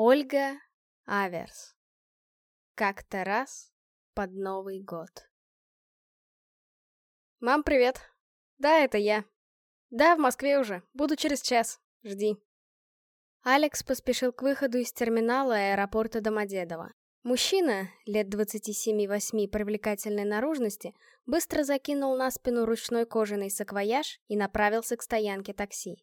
Ольга Аверс. Как-то раз под Новый год. Мам, привет. Да, это я. Да, в Москве уже. Буду через час. Жди. Алекс поспешил к выходу из терминала аэропорта Домодедово. Мужчина, лет 27-8 привлекательной наружности, быстро закинул на спину ручной кожаный саквояж и направился к стоянке такси.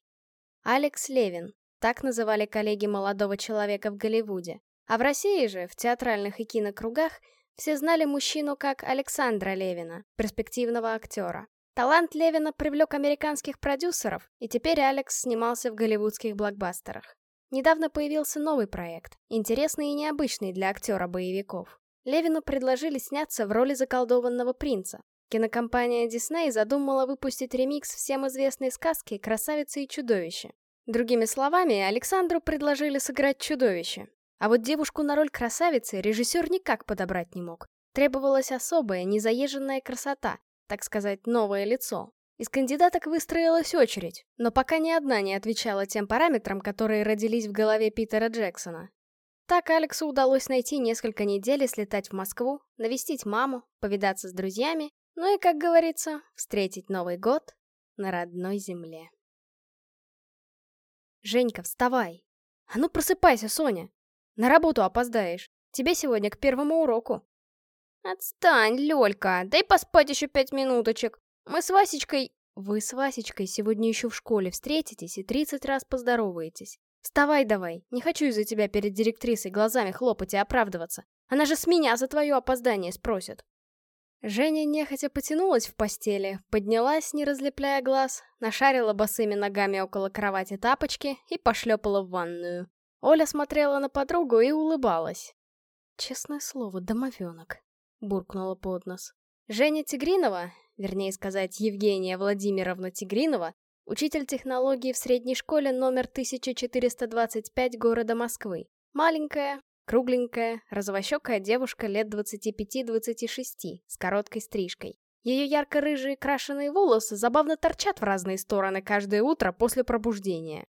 Алекс Левин, так называли коллеги молодого человека в Голливуде. А в России же, в театральных и кинокругах, все знали мужчину как Александра Левина, перспективного актера. Талант Левина привлек американских продюсеров, и теперь Алекс снимался в голливудских блокбастерах. Недавно появился новый проект, интересный и необычный для актера боевиков. Левину предложили сняться в роли заколдованного принца. Кинокомпания Дисней задумала выпустить ремикс всем известной сказки «Красавица и чудовище», Другими словами, Александру предложили сыграть чудовище. А вот девушку на роль красавицы режиссер никак подобрать не мог. Требовалась особая, незаезженная красота, так сказать, новое лицо. Из кандидаток выстроилась очередь, но пока ни одна не отвечала тем параметрам, которые родились в голове Питера Джексона. Так Алексу удалось найти несколько недель и слетать в Москву, навестить маму, повидаться с друзьями, ну и, как говорится, встретить Новый год на родной земле. «Женька, вставай!» «А ну просыпайся, Соня! На работу опоздаешь! Тебе сегодня к первому уроку!» «Отстань, Лёлька! Дай поспать ещё пять минуточек! Мы с Васечкой...» «Вы с Васечкой сегодня ещё в школе встретитесь и тридцать раз поздороваетесь. Вставай давай! Не хочу из-за тебя перед директрисой глазами хлопать и оправдываться. Она же с меня за твоё опоздание спросит!» Женя нехотя потянулась в постели, поднялась, не разлепляя глаз, нашарила босыми ногами около кровати тапочки и пошлепала в ванную. Оля смотрела на подругу и улыбалась. «Честное слово, домовенок», — буркнула под нос. Женя Тигринова, вернее сказать, Евгения Владимировна Тигринова, учитель технологии в средней школе номер 1425 города Москвы. Маленькая, Кругленькая, розовощекая девушка лет 25-26, с короткой стрижкой. Ее ярко-рыжие крашеные волосы забавно торчат в разные стороны каждое утро после пробуждения.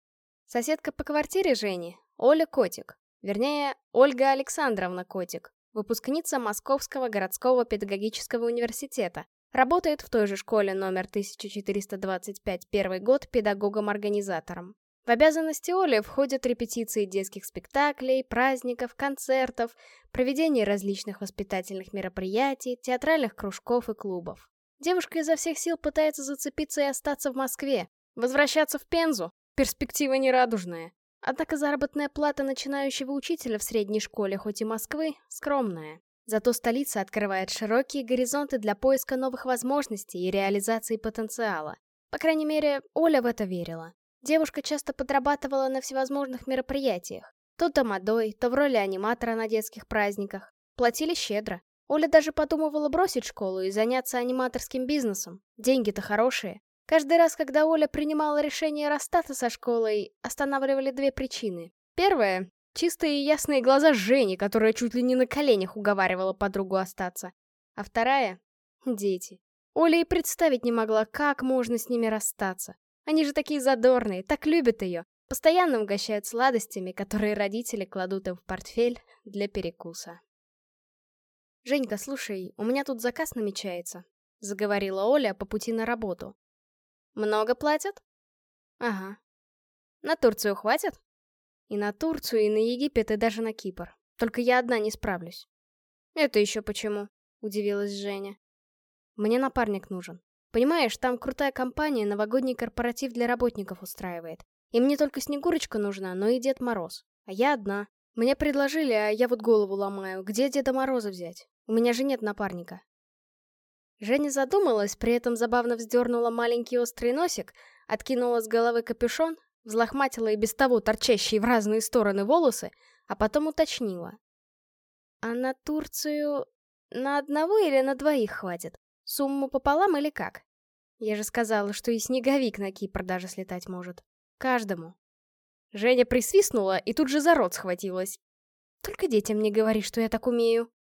Соседка по квартире Жени, Оля Котик. Вернее, Ольга Александровна Котик, выпускница Московского городского педагогического университета. Работает в той же школе номер 1425 первый год педагогом-организатором. В обязанности Оли входят репетиции детских спектаклей, праздников, концертов, проведение различных воспитательных мероприятий, театральных кружков и клубов. Девушка изо всех сил пытается зацепиться и остаться в Москве. Возвращаться в Пензу – перспектива нерадужная. Однако заработная плата начинающего учителя в средней школе, хоть и Москвы, скромная. Зато столица открывает широкие горизонты для поиска новых возможностей и реализации потенциала. По крайней мере, Оля в это верила. Девушка часто подрабатывала на всевозможных мероприятиях. То домодой, то в роли аниматора на детских праздниках. Платили щедро. Оля даже подумывала бросить школу и заняться аниматорским бизнесом. Деньги-то хорошие. Каждый раз, когда Оля принимала решение расстаться со школой, останавливали две причины. Первая — чистые и ясные глаза Жени, которая чуть ли не на коленях уговаривала подругу остаться. А вторая — дети. Оля и представить не могла, как можно с ними расстаться. Они же такие задорные, так любят ее. Постоянно угощают сладостями, которые родители кладут им в портфель для перекуса. «Женька, слушай, у меня тут заказ намечается», — заговорила Оля по пути на работу. «Много платят?» «Ага». «На Турцию хватит?» «И на Турцию, и на Египет, и даже на Кипр. Только я одна не справлюсь». «Это еще почему?» — удивилась Женя. «Мне напарник нужен», Понимаешь, там крутая компания новогодний корпоратив для работников устраивает. Им не только Снегурочка нужна, но и Дед Мороз. А я одна. Мне предложили, а я вот голову ломаю. Где Деда Мороза взять? У меня же нет напарника. Женя задумалась, при этом забавно вздернула маленький острый носик, откинула с головы капюшон, взлохматила и без того торчащие в разные стороны волосы, а потом уточнила. «А на Турцию на одного или на двоих хватит? Сумму пополам или как? Я же сказала, что и снеговик на Кипр даже слетать может. Каждому. Женя присвистнула и тут же за рот схватилась. Только детям не говори, что я так умею.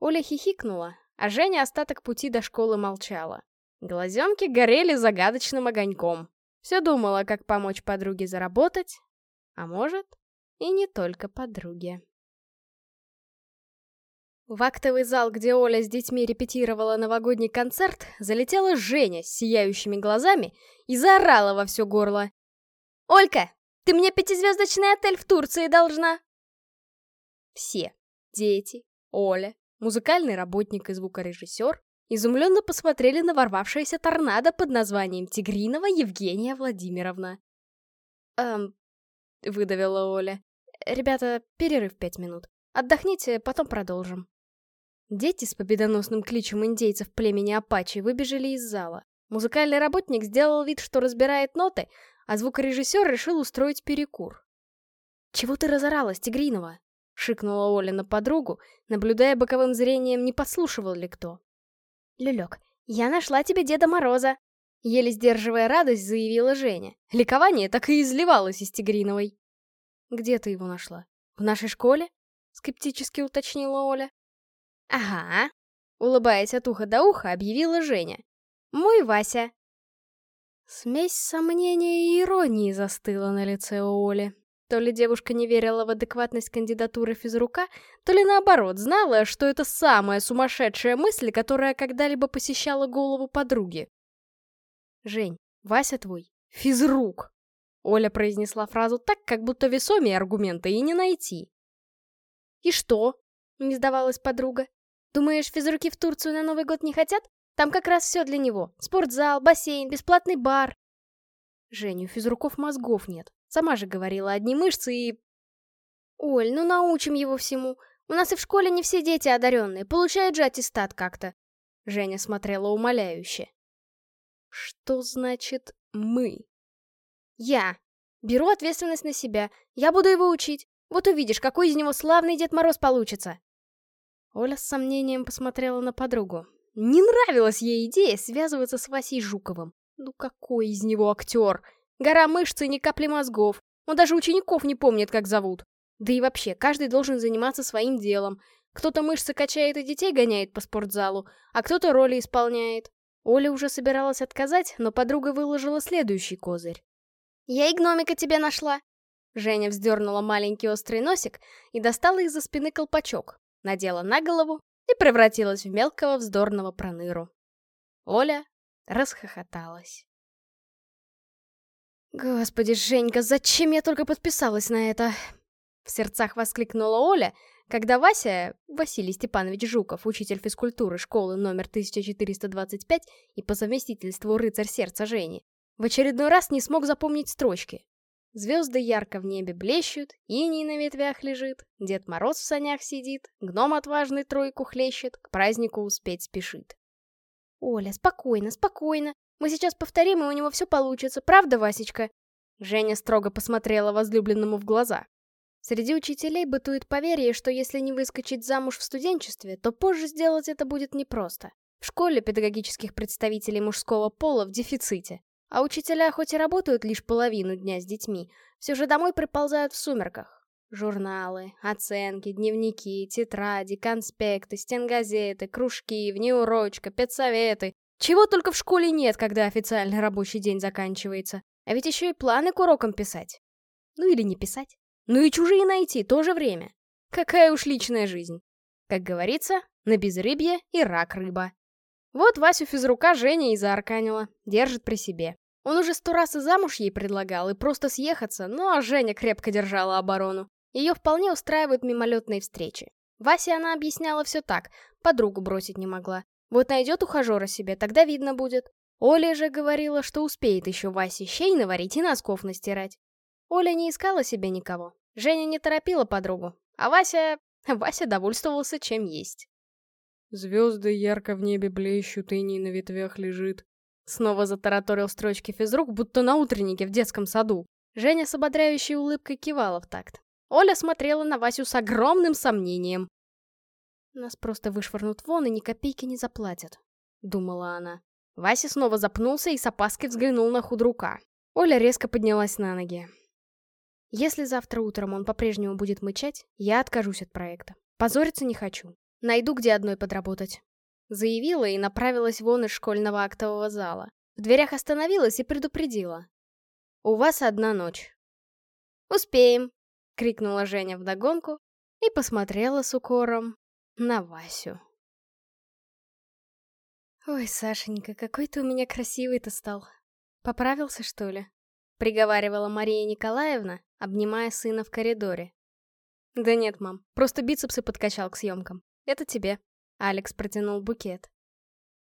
Оля хихикнула, а Женя остаток пути до школы молчала. Глазенки горели загадочным огоньком. Все думала, как помочь подруге заработать, а может, и не только подруге. В актовый зал, где Оля с детьми репетировала новогодний концерт, залетела Женя с сияющими глазами и заорала во все горло. «Олька, ты мне пятизвездочный отель в Турции должна!» Все — дети, Оля, музыкальный работник и звукорежиссер — изумленно посмотрели на ворвавшееся торнадо под названием Тигринова Евгения Владимировна. «Эм...» — выдавила Оля. «Ребята, перерыв пять минут. Отдохните, потом продолжим». Дети с победоносным кличем индейцев племени Апачи выбежали из зала. Музыкальный работник сделал вид, что разбирает ноты, а звукорежиссер решил устроить перекур. «Чего ты разоралась, Тигринова?» — шикнула Оля на подругу, наблюдая боковым зрением, не подслушивал ли кто. «Люлек, я нашла тебе Деда Мороза!» Еле сдерживая радость, заявила Женя. Ликование так и изливалось из Тигриновой. «Где ты его нашла? В нашей школе?» — скептически уточнила Оля. «Ага», — улыбаясь от уха до уха, объявила Женя. «Мой Вася». Смесь сомнения и иронии застыла на лице Оли. То ли девушка не верила в адекватность кандидатуры физрука, то ли наоборот знала, что это самая сумасшедшая мысль, которая когда-либо посещала голову подруги. «Жень, Вася твой, физрук!» Оля произнесла фразу так, как будто весомее аргумента и не найти. «И что?» — не сдавалась подруга. Думаешь, физруки в Турцию на Новый год не хотят? Там как раз все для него. Спортзал, бассейн, бесплатный бар. Женю, физруков мозгов нет. Сама же говорила, одни мышцы и... Оль, ну научим его всему. У нас и в школе не все дети одаренные, получают же аттестат как-то. Женя смотрела умоляюще. Что значит «мы»? Я. Беру ответственность на себя. Я буду его учить. Вот увидишь, какой из него славный Дед Мороз получится. Оля с сомнением посмотрела на подругу. Не нравилась ей идея связываться с Васей Жуковым. Ну какой из него актер? Гора мышц и ни капли мозгов. Он даже учеников не помнит, как зовут. Да и вообще, каждый должен заниматься своим делом. Кто-то мышцы качает и детей гоняет по спортзалу, а кто-то роли исполняет. Оля уже собиралась отказать, но подруга выложила следующий козырь. «Я и гномика тебе нашла!» Женя вздернула маленький острый носик и достала из-за спины колпачок, надела на голову и превратилась в мелкого вздорного проныру. Оля расхохоталась. «Господи, Женька, зачем я только подписалась на это?» В сердцах воскликнула Оля, когда Вася, Василий Степанович Жуков, учитель физкультуры школы номер 1425 и по совместительству рыцарь сердца Жени, в очередной раз не смог запомнить строчки. Звезды ярко в небе блещут, иней на ветвях лежит, Дед Мороз в санях сидит, гном отважный тройку хлещет, к празднику успеть спешит. «Оля, спокойно, спокойно. Мы сейчас повторим, и у него все получится, правда, Васечка?» Женя строго посмотрела возлюбленному в глаза. Среди учителей бытует поверье, что если не выскочить замуж в студенчестве, то позже сделать это будет непросто. В школе педагогических представителей мужского пола в дефиците. А учителя хоть и работают лишь половину дня с детьми, все же домой приползают в сумерках. Журналы, оценки, дневники, тетради, конспекты, стенгазеты, кружки, внеурочка, педсоветы. Чего только в школе нет, когда официальный рабочий день заканчивается. А ведь еще и планы к урокам писать. Ну или не писать. Ну и чужие найти, тоже время. Какая уж личная жизнь. Как говорится, на безрыбье и рак рыба. Вот Васю физрука Женя и заарканила, держит при себе. Он уже сто раз и замуж ей предлагал, и просто съехаться, ну а Женя крепко держала оборону. Ее вполне устраивают мимолетные встречи. Васе она объясняла все так, подругу бросить не могла. Вот найдет ухажера себе, тогда видно будет. Оля же говорила, что успеет еще Васе щей наварить и носков настирать. Оля не искала себе никого. Женя не торопила подругу. А Вася... Вася довольствовался чем есть. Звезды ярко в небе блещут, и не на ветвях лежит. Снова затараторил строчки физрук, будто на утреннике в детском саду. Женя с ободряющей улыбкой кивала в такт. Оля смотрела на Васю с огромным сомнением. «Нас просто вышвырнут вон и ни копейки не заплатят», — думала она. Вася снова запнулся и с опаской взглянул на худрука. Оля резко поднялась на ноги. «Если завтра утром он по-прежнему будет мычать, я откажусь от проекта. Позориться не хочу. Найду, где одной подработать». Заявила и направилась вон из школьного актового зала. В дверях остановилась и предупредила. «У вас одна ночь». «Успеем!» — крикнула Женя вдогонку и посмотрела с укором на Васю. «Ой, Сашенька, какой ты у меня красивый-то стал. Поправился, что ли?» — приговаривала Мария Николаевна, обнимая сына в коридоре. «Да нет, мам, просто бицепсы подкачал к съемкам». Это тебе». Алекс протянул букет.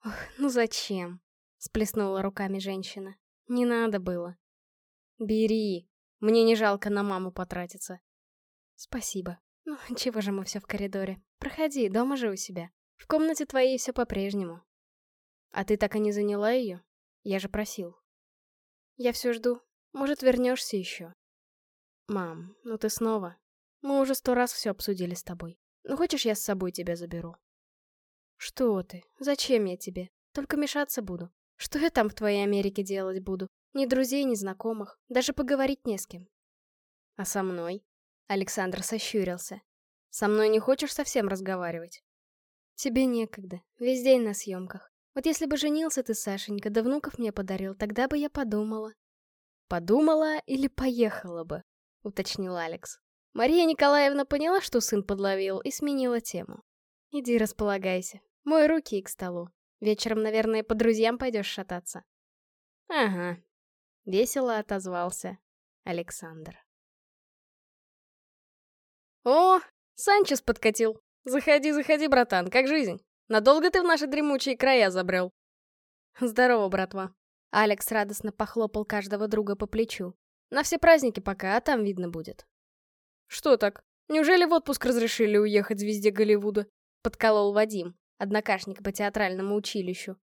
«Ох, ну зачем?» — сплеснула руками женщина. «Не надо было». «Бери. Мне не жалко на маму потратиться». «Спасибо. Ну, чего же мы все в коридоре? Проходи, дома же у себя. В комнате твоей все по-прежнему». «А ты так и не заняла ее? Я же просил». «Я все жду. Может, вернешься еще?» «Мам, ну ты снова. Мы уже сто раз все обсудили с тобой. Ну, хочешь, я с собой тебя заберу?» «Что ты? Зачем я тебе? Только мешаться буду. Что я там в твоей Америке делать буду? Ни друзей, ни знакомых. Даже поговорить не с кем». «А со мной?» Александр сощурился. «Со мной не хочешь совсем разговаривать?» «Тебе некогда. Весь день на съемках. Вот если бы женился ты, Сашенька, да внуков мне подарил, тогда бы я подумала». «Подумала или поехала бы?» — уточнил Алекс. Мария Николаевна поняла, что сын подловил, и сменила тему. «Иди располагайся. Мой руки и к столу. Вечером, наверное, по друзьям пойдешь шататься». «Ага», — весело отозвался Александр. «О, Санчес подкатил. Заходи, заходи, братан, как жизнь? Надолго ты в наши дремучие края забрел?» «Здорово, братва». Алекс радостно похлопал каждого друга по плечу. «На все праздники пока, а там видно будет». «Что так? Неужели в отпуск разрешили уехать везде Голливуда?» — подколол Вадим, однокашник по театральному училищу.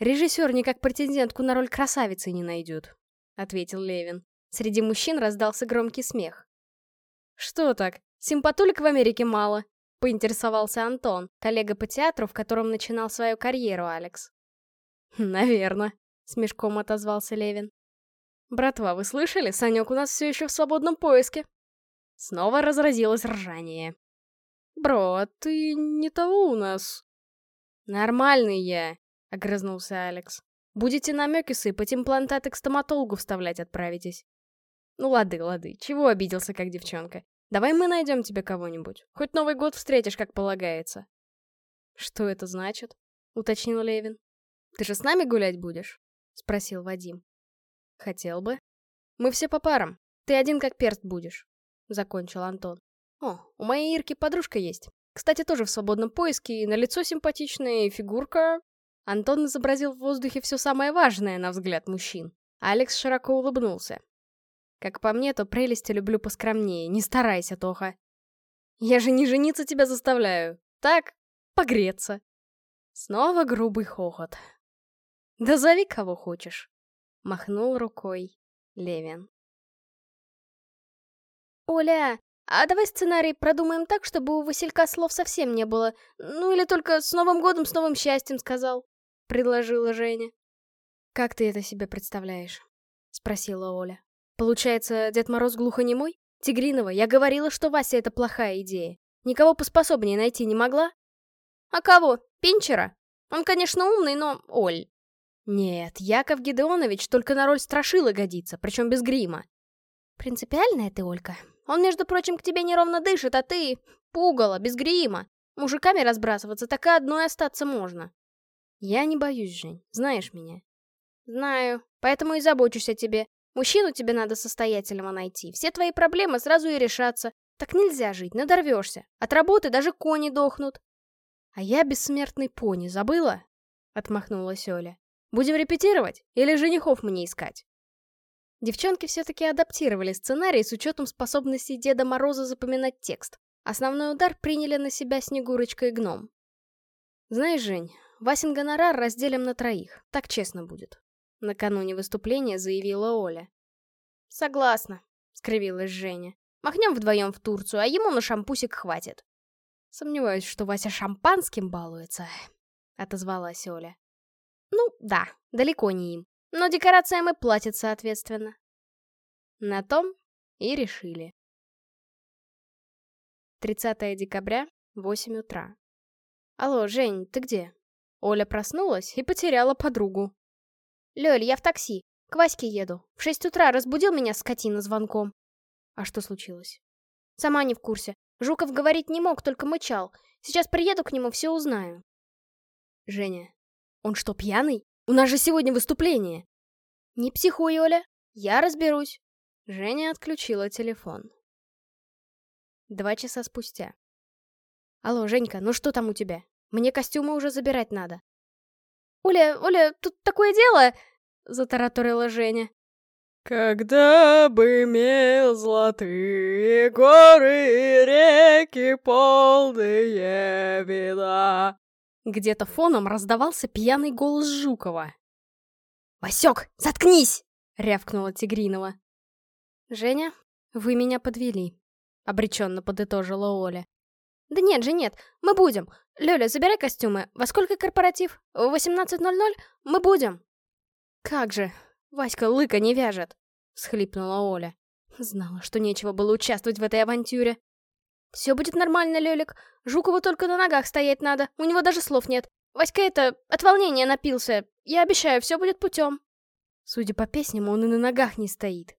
«Режиссер никак претендентку на роль красавицы не найдет», — ответил Левин. Среди мужчин раздался громкий смех. «Что так? Симпатулик в Америке мало», — поинтересовался Антон, коллега по театру, в котором начинал свою карьеру Алекс. «Наверно», — с мешком отозвался Левин. «Братва, вы слышали? Санек у нас все еще в свободном поиске», Снова разразилось ржание. «Бро, ты не того у нас». «Нормальный я», — огрызнулся Алекс. «Будете намеки сыпать, имплантаты к стоматологу вставлять отправитесь». «Ну лады, лады, чего обиделся как девчонка? Давай мы найдем тебе кого-нибудь. Хоть Новый год встретишь, как полагается». «Что это значит?» — уточнил Левин. «Ты же с нами гулять будешь?» — спросил Вадим. «Хотел бы. Мы все по парам. Ты один как перст будешь закончил Антон. О, у моей Ирки подружка есть. Кстати, тоже в свободном поиске, и на лицо симпатичная, и фигурка... Антон изобразил в воздухе все самое важное, на взгляд мужчин. Алекс широко улыбнулся. Как по мне, то прелести люблю поскромнее, не старайся, Тоха. Я же не жениться тебя заставляю. Так, погреться. Снова грубый хохот. Да зови кого хочешь. Махнул рукой Левин. «Оля, а давай сценарий продумаем так, чтобы у Василька слов совсем не было. Ну или только «С Новым годом, с новым счастьем» сказал», — предложила Женя. «Как ты это себе представляешь?» — спросила Оля. «Получается, Дед Мороз глухонемой? Тигринова, я говорила, что Вася — это плохая идея. Никого поспособнее найти не могла?» «А кого? Пинчера? Он, конечно, умный, но... Оль...» «Нет, Яков Гедеонович только на роль страшила годится, причем без грима». «Принципиальная ты, Олька», он, между прочим, к тебе неровно дышит, а ты... Пугало, без грима. Мужиками разбрасываться так и одной остаться можно. Я не боюсь, Жень, знаешь меня. Знаю, поэтому и забочусь о тебе. Мужчину тебе надо состоятельного найти. Все твои проблемы сразу и решатся. Так нельзя жить, надорвешься. От работы даже кони дохнут. А я бессмертный пони, забыла? Отмахнулась Оля. Будем репетировать? Или женихов мне искать? Девчонки все-таки адаптировали сценарий с учетом способности Деда Мороза запоминать текст. Основной удар приняли на себя Снегурочка и Гном. «Знаешь, Жень, Васин гонорар разделим на троих, так честно будет», — накануне выступления заявила Оля. «Согласна», — скривилась Женя. «Махнем вдвоем в Турцию, а ему на шампусик хватит». «Сомневаюсь, что Вася шампанским балуется», — отозвалась Оля. «Ну, да, далеко не им но декорациям и платят соответственно. На том и решили. 30 декабря, 8 утра. Алло, Жень, ты где? Оля проснулась и потеряла подругу. Лёль, я в такси. К Ваське еду. В 6 утра разбудил меня скотина звонком. А что случилось? Сама не в курсе. Жуков говорить не мог, только мычал. Сейчас приеду к нему, все узнаю. Женя, он что, пьяный? У нас же сегодня выступление!» «Не психуй, Оля, я разберусь!» Женя отключила телефон. Два часа спустя. «Алло, Женька, ну что там у тебя? Мне костюмы уже забирать надо». «Оля, Оля, тут такое дело!» — затараторила Женя. Когда бы имел золотые горы и реки полные вина, где-то фоном раздавался пьяный голос Жукова. «Васек, заткнись!» — рявкнула Тигринова. «Женя, вы меня подвели», — обреченно подытожила Оля. «Да нет же, нет, мы будем. Лёля, забирай костюмы. Во сколько корпоратив? В 18.00? Мы будем». «Как же, Васька лыка не вяжет», — схлипнула Оля. Знала, что нечего было участвовать в этой авантюре. Все будет нормально, Лёлик. Жукову только на ногах стоять надо, у него даже слов нет. Васька это от волнения напился. Я обещаю, все будет путем. Судя по песням, он и на ногах не стоит.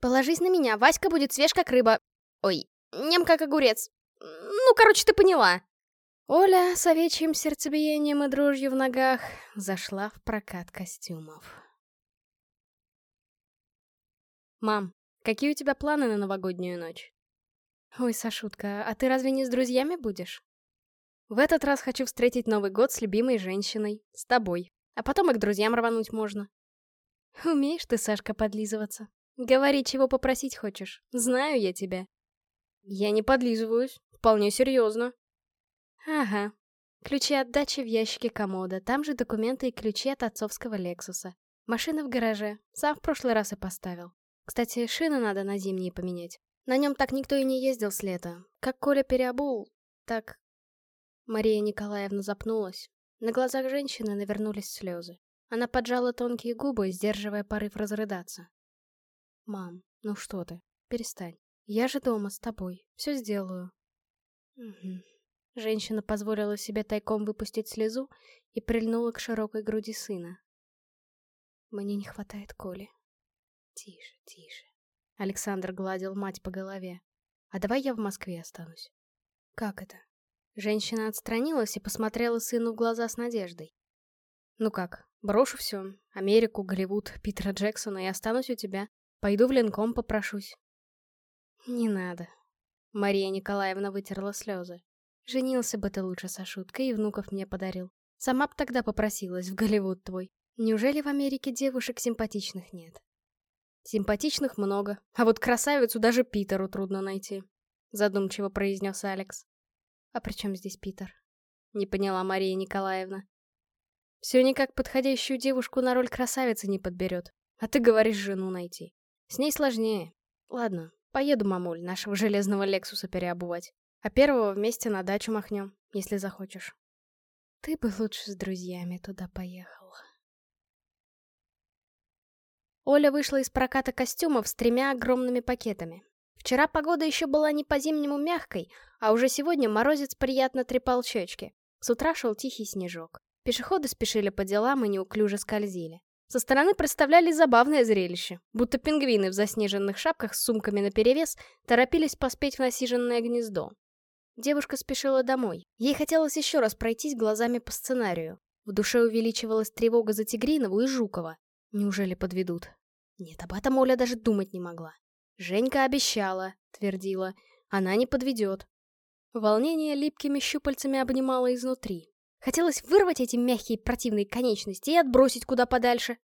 Положись на меня, Васька будет свеж как рыба. Ой, нем как огурец. Ну, короче, ты поняла. Оля с овечьим сердцебиением и дружью в ногах зашла в прокат костюмов. «Мам, какие у тебя планы на новогоднюю ночь?» Ой, Сашутка, а ты разве не с друзьями будешь? В этот раз хочу встретить Новый год с любимой женщиной, с тобой. А потом и к друзьям рвануть можно. Умеешь ты, Сашка, подлизываться. Говори, чего попросить хочешь. Знаю я тебя. Я не подлизываюсь. Вполне серьезно. Ага. Ключи от дачи в ящике комода. Там же документы и ключи от отцовского Лексуса. Машина в гараже. Сам в прошлый раз и поставил. Кстати, шины надо на зимние поменять. На нем так никто и не ездил с лета. Как Коля переобул, так... Мария Николаевна запнулась. На глазах женщины навернулись слезы. Она поджала тонкие губы, сдерживая порыв разрыдаться. «Мам, ну что ты? Перестань. Я же дома с тобой. Все сделаю». Угу. Женщина позволила себе тайком выпустить слезу и прильнула к широкой груди сына. «Мне не хватает Коли. Тише, тише. Александр гладил мать по голове. «А давай я в Москве останусь». «Как это?» Женщина отстранилась и посмотрела сыну в глаза с надеждой. «Ну как, брошу все. Америку, Голливуд, Питера Джексона и останусь у тебя. Пойду в линком попрошусь». «Не надо». Мария Николаевна вытерла слезы. «Женился бы ты лучше, со шуткой и внуков мне подарил. Сама б тогда попросилась в Голливуд твой. Неужели в Америке девушек симпатичных нет?» Симпатичных много, а вот красавицу даже Питеру трудно найти», — задумчиво произнес Алекс. «А причем здесь Питер?» — не поняла Мария Николаевна. «Все никак подходящую девушку на роль красавицы не подберет, а ты говоришь жену найти. С ней сложнее. Ладно, поеду, мамуль, нашего железного Лексуса переобувать, а первого вместе на дачу махнем, если захочешь». «Ты бы лучше с друзьями туда поехал». Оля вышла из проката костюмов с тремя огромными пакетами. Вчера погода еще была не по-зимнему мягкой, а уже сегодня морозец приятно трепал щечки. С утра шел тихий снежок. Пешеходы спешили по делам и неуклюже скользили. Со стороны представляли забавное зрелище, будто пингвины в заснеженных шапках с сумками наперевес торопились поспеть в насиженное гнездо. Девушка спешила домой. Ей хотелось еще раз пройтись глазами по сценарию. В душе увеличивалась тревога за Тигринову и Жукова, Неужели подведут? Нет, а об этом Оля даже думать не могла. Женька обещала, твердила. Она не подведет. Волнение липкими щупальцами обнимало изнутри. Хотелось вырвать эти мягкие противные конечности и отбросить куда подальше.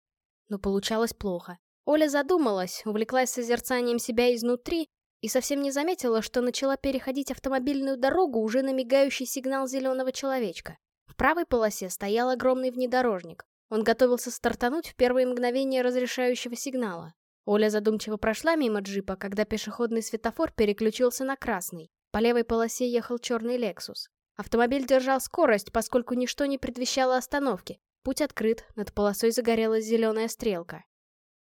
Но получалось плохо. Оля задумалась, увлеклась созерцанием себя изнутри и совсем не заметила, что начала переходить автомобильную дорогу уже на мигающий сигнал зеленого человечка. В правой полосе стоял огромный внедорожник. Он готовился стартануть в первые мгновения разрешающего сигнала. Оля задумчиво прошла мимо джипа, когда пешеходный светофор переключился на красный. По левой полосе ехал черный «Лексус». Автомобиль держал скорость, поскольку ничто не предвещало остановки. Путь открыт, над полосой загорелась зеленая стрелка.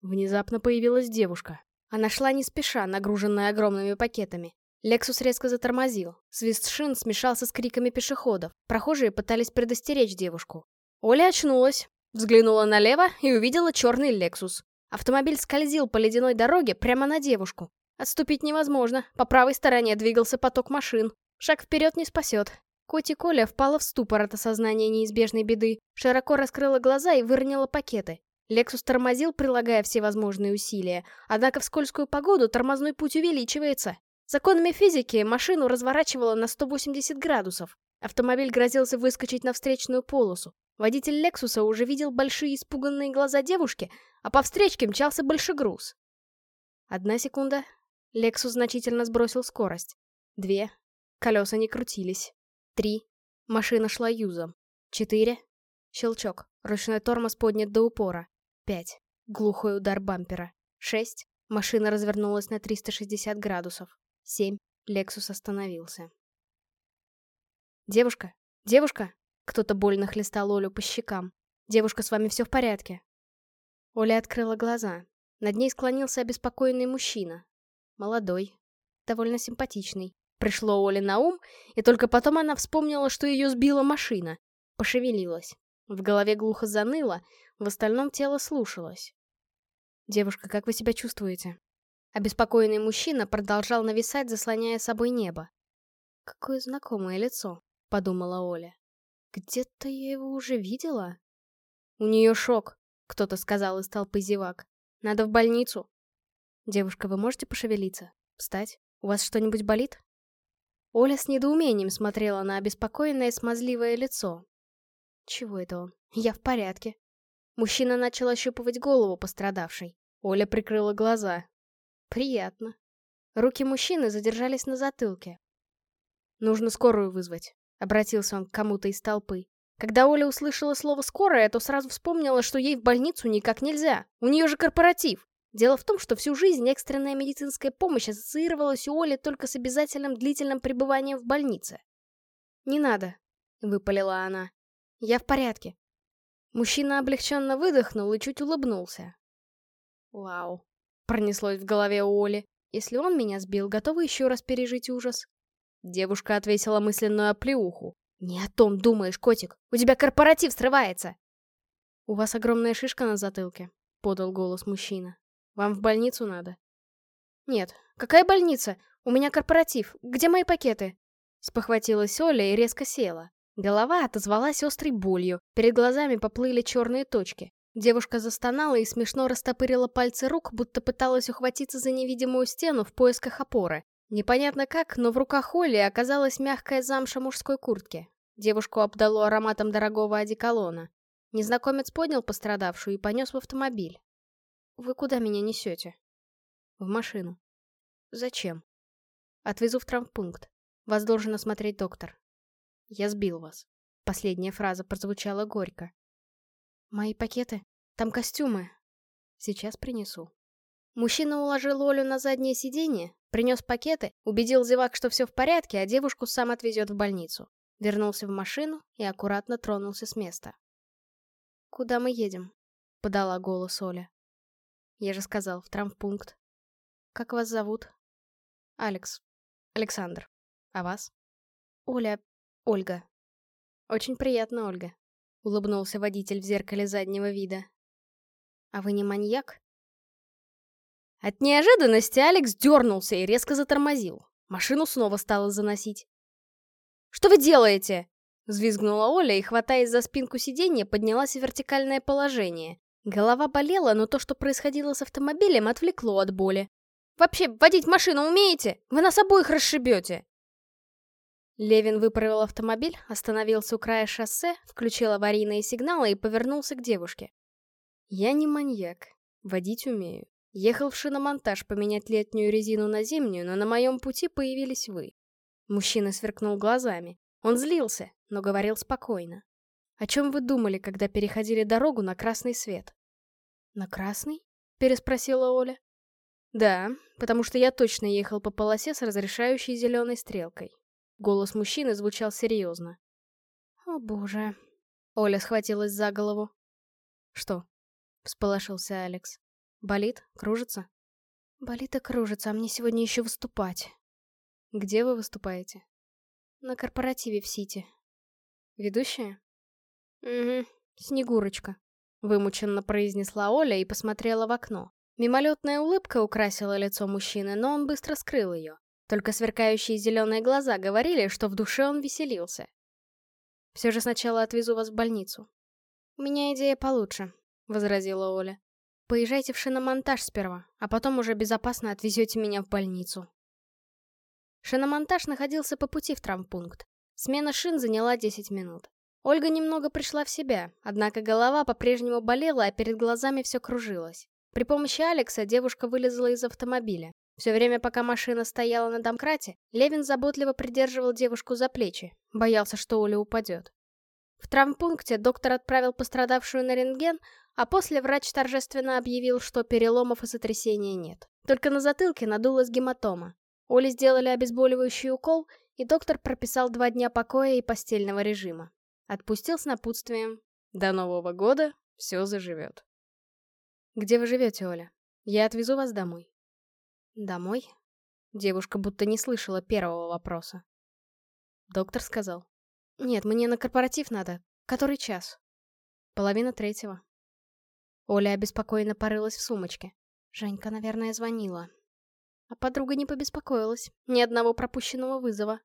Внезапно появилась девушка. Она шла не спеша, нагруженная огромными пакетами. Лексус резко затормозил. Свист шин смешался с криками пешеходов. Прохожие пытались предостеречь девушку. Оля очнулась, Взглянула налево и увидела черный Лексус. Автомобиль скользил по ледяной дороге прямо на девушку. Отступить невозможно, по правой стороне двигался поток машин. Шаг вперед не спасет. Коти Коля впала в ступор от осознания неизбежной беды, широко раскрыла глаза и выронила пакеты. Лексус тормозил, прилагая всевозможные усилия, однако в скользкую погоду тормозной путь увеличивается. Законами физики машину разворачивало на 180 градусов. Автомобиль грозился выскочить на встречную полосу. Водитель Лексуса уже видел большие испуганные глаза девушки, а по встречке мчался больше груз. Одна секунда. Лексус значительно сбросил скорость. Две. Колеса не крутились. Три. Машина шла юзом. Четыре. Щелчок. Ручной тормоз поднят до упора. Пять. Глухой удар бампера. Шесть. Машина развернулась на 360 градусов. Семь. Лексус остановился. «Девушка! Девушка!» Кто-то больно хлестал Олю по щекам. «Девушка, с вами все в порядке?» Оля открыла глаза. Над ней склонился обеспокоенный мужчина. Молодой, довольно симпатичный. Пришло Оле на ум, и только потом она вспомнила, что ее сбила машина. Пошевелилась. В голове глухо заныло, в остальном тело слушалось. «Девушка, как вы себя чувствуете?» Обеспокоенный мужчина продолжал нависать, заслоняя собой небо. «Какое знакомое лицо», — подумала Оля. Где-то я его уже видела. У нее шок, кто-то сказал из толпы зевак. Надо в больницу. Девушка, вы можете пошевелиться? Встать? У вас что-нибудь болит? Оля с недоумением смотрела на обеспокоенное смазливое лицо. Чего это он? Я в порядке. Мужчина начал ощупывать голову пострадавшей. Оля прикрыла глаза. Приятно. Руки мужчины задержались на затылке. Нужно скорую вызвать. Обратился он к кому-то из толпы. Когда Оля услышала слово «скорая», то сразу вспомнила, что ей в больницу никак нельзя. У нее же корпоратив. Дело в том, что всю жизнь экстренная медицинская помощь ассоциировалась у Оли только с обязательным длительным пребыванием в больнице. «Не надо», — выпалила она. «Я в порядке». Мужчина облегченно выдохнул и чуть улыбнулся. «Вау», — пронеслось в голове у Оли. «Если он меня сбил, готова еще раз пережить ужас. Девушка ответила мысленную оплеуху. «Не о том думаешь, котик. У тебя корпоратив срывается!» «У вас огромная шишка на затылке», — подал голос мужчина. «Вам в больницу надо». «Нет, какая больница? У меня корпоратив. Где мои пакеты?» Спохватилась Оля и резко села. Голова отозвалась острой болью, перед глазами поплыли черные точки. Девушка застонала и смешно растопырила пальцы рук, будто пыталась ухватиться за невидимую стену в поисках опоры. Непонятно как, но в руках Оли оказалась мягкая замша мужской куртки. Девушку обдало ароматом дорогого одеколона. Незнакомец поднял пострадавшую и понес в автомобиль. «Вы куда меня несете?» «В машину». «Зачем?» «Отвезу в травмпункт. Вас должен осмотреть доктор». «Я сбил вас». Последняя фраза прозвучала горько. «Мои пакеты? Там костюмы». «Сейчас принесу». Мужчина уложил Олю на заднее сиденье, принес пакеты, убедил зевак, что все в порядке, а девушку сам отвезет в больницу. Вернулся в машину и аккуратно тронулся с места. «Куда мы едем?» — подала голос Оля. «Я же сказал, в травмпункт». «Как вас зовут?» «Алекс. Александр. А вас?» «Оля. Ольга». «Очень приятно, Ольга», — улыбнулся водитель в зеркале заднего вида. «А вы не маньяк?» От неожиданности Алекс дернулся и резко затормозил. Машину снова стало заносить. «Что вы делаете?» Взвизгнула Оля и, хватаясь за спинку сиденья, поднялась в вертикальное положение. Голова болела, но то, что происходило с автомобилем, отвлекло от боли. «Вообще, водить машину умеете? Вы нас обоих расшибете!» Левин выправил автомобиль, остановился у края шоссе, включил аварийные сигналы и повернулся к девушке. «Я не маньяк. Водить умею. Ехавший на монтаж поменять летнюю резину на зимнюю, но на моем пути появились вы. Мужчина сверкнул глазами. Он злился, но говорил спокойно. О чем вы думали, когда переходили дорогу на красный свет? На красный? Переспросила Оля. Да, потому что я точно ехал по полосе с разрешающей зеленой стрелкой. Голос мужчины звучал серьезно. О боже. Оля схватилась за голову. Что? Всполошился Алекс. Болит? Кружится? Болит и кружится, а мне сегодня еще выступать. Где вы выступаете? На корпоративе в Сити. Ведущая? Угу, Снегурочка. Вымученно произнесла Оля и посмотрела в окно. Мимолетная улыбка украсила лицо мужчины, но он быстро скрыл ее. Только сверкающие зеленые глаза говорили, что в душе он веселился. «Все же сначала отвезу вас в больницу». «У меня идея получше», — возразила Оля. Поезжайте в шиномонтаж сперва, а потом уже безопасно отвезете меня в больницу. Шиномонтаж находился по пути в травмпункт. Смена шин заняла 10 минут. Ольга немного пришла в себя, однако голова по-прежнему болела, а перед глазами все кружилось. При помощи Алекса девушка вылезла из автомобиля. Все время, пока машина стояла на домкрате, Левин заботливо придерживал девушку за плечи, боялся, что Оля упадет. В травмпункте доктор отправил пострадавшую на рентген, а после врач торжественно объявил, что переломов и сотрясения нет. Только на затылке надулась гематома. Оле сделали обезболивающий укол, и доктор прописал два дня покоя и постельного режима. Отпустил с напутствием. До Нового года все заживет. «Где вы живете, Оля? Я отвезу вас домой». «Домой?» Девушка будто не слышала первого вопроса. Доктор сказал. Нет, мне на корпоратив надо. Который час? Половина третьего. Оля обеспокоенно порылась в сумочке. Женька, наверное, звонила. А подруга не побеспокоилась. Ни одного пропущенного вызова.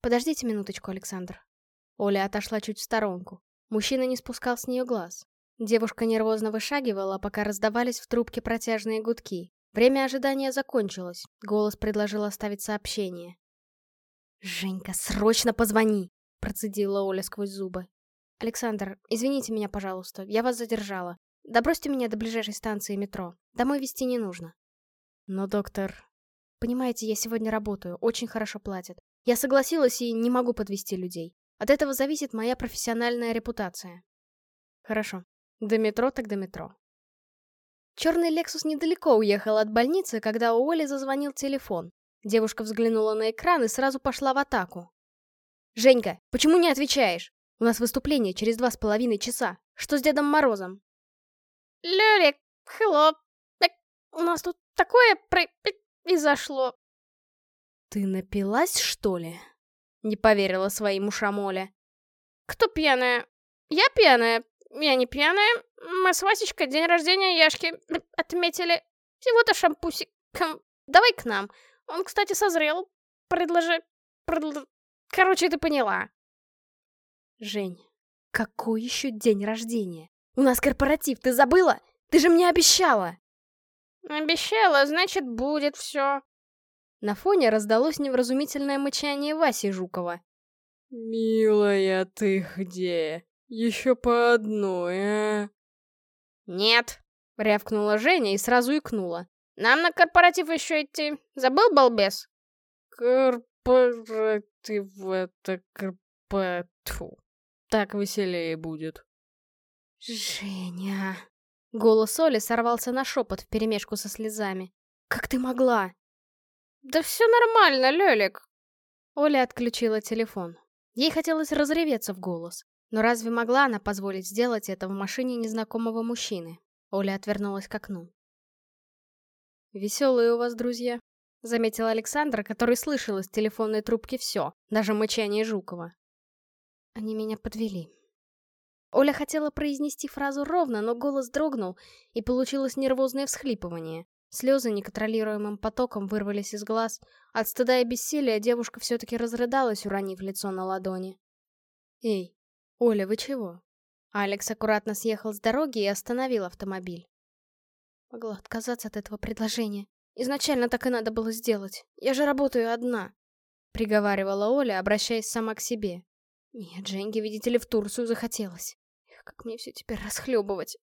Подождите минуточку, Александр. Оля отошла чуть в сторонку. Мужчина не спускал с нее глаз. Девушка нервозно вышагивала, пока раздавались в трубке протяжные гудки. Время ожидания закончилось. Голос предложил оставить сообщение. «Женька, срочно позвони!» Процедила Оля сквозь зубы. «Александр, извините меня, пожалуйста, я вас задержала. Добросьте меня до ближайшей станции метро. Домой везти не нужно». «Но, доктор...» «Понимаете, я сегодня работаю, очень хорошо платят. Я согласилась и не могу подвести людей. От этого зависит моя профессиональная репутация». «Хорошо. До метро так до метро». Черный Лексус недалеко уехал от больницы, когда у Оли зазвонил телефон. Девушка взглянула на экран и сразу пошла в атаку. «Женька, почему не отвечаешь? У нас выступление через два с половиной часа. Что с Дедом Морозом?» «Лёлик, хлоп, так у нас тут такое произошло». «Ты напилась, что ли?» — не поверила своим ушам Оля. «Кто пьяная? Я пьяная. Я не пьяная. Мы с Васечкой день рождения Яшки отметили. Всего-то шампусиком. Давай к нам. Он, кстати, созрел. Предложи... Предложи... Короче, ты поняла. Жень, какой еще день рождения? У нас корпоратив, ты забыла? Ты же мне обещала. Обещала, значит, будет все. На фоне раздалось невразумительное мычание Васи Жукова. «Милая, ты где? Еще по одной, а?» «Нет!» — рявкнула Женя и сразу икнула. «Нам на корпоратив еще идти. Забыл, балбес?» «Корпоратив...» ты в это крпату. Так веселее будет. Женя... Голос Оли сорвался на шепот вперемешку со слезами. «Как ты могла?» «Да все нормально, Лёлик!» Оля отключила телефон. Ей хотелось разреветься в голос. Но разве могла она позволить сделать это в машине незнакомого мужчины? Оля отвернулась к окну. «Веселые у вас друзья», — заметила Александра, который слышал из телефонной трубки все, даже мычание Жукова. «Они меня подвели». Оля хотела произнести фразу ровно, но голос дрогнул, и получилось нервозное всхлипывание. Слезы неконтролируемым потоком вырвались из глаз. От стыда и бессилия девушка все-таки разрыдалась, уронив лицо на ладони. «Эй, Оля, вы чего?» Алекс аккуратно съехал с дороги и остановил автомобиль. Могла отказаться от этого предложения. Изначально так и надо было сделать. Я же работаю одна. Приговаривала Оля, обращаясь сама к себе. Нет, Женьке, видите ли, в Турцию захотелось. Эх, как мне все теперь расхлебывать.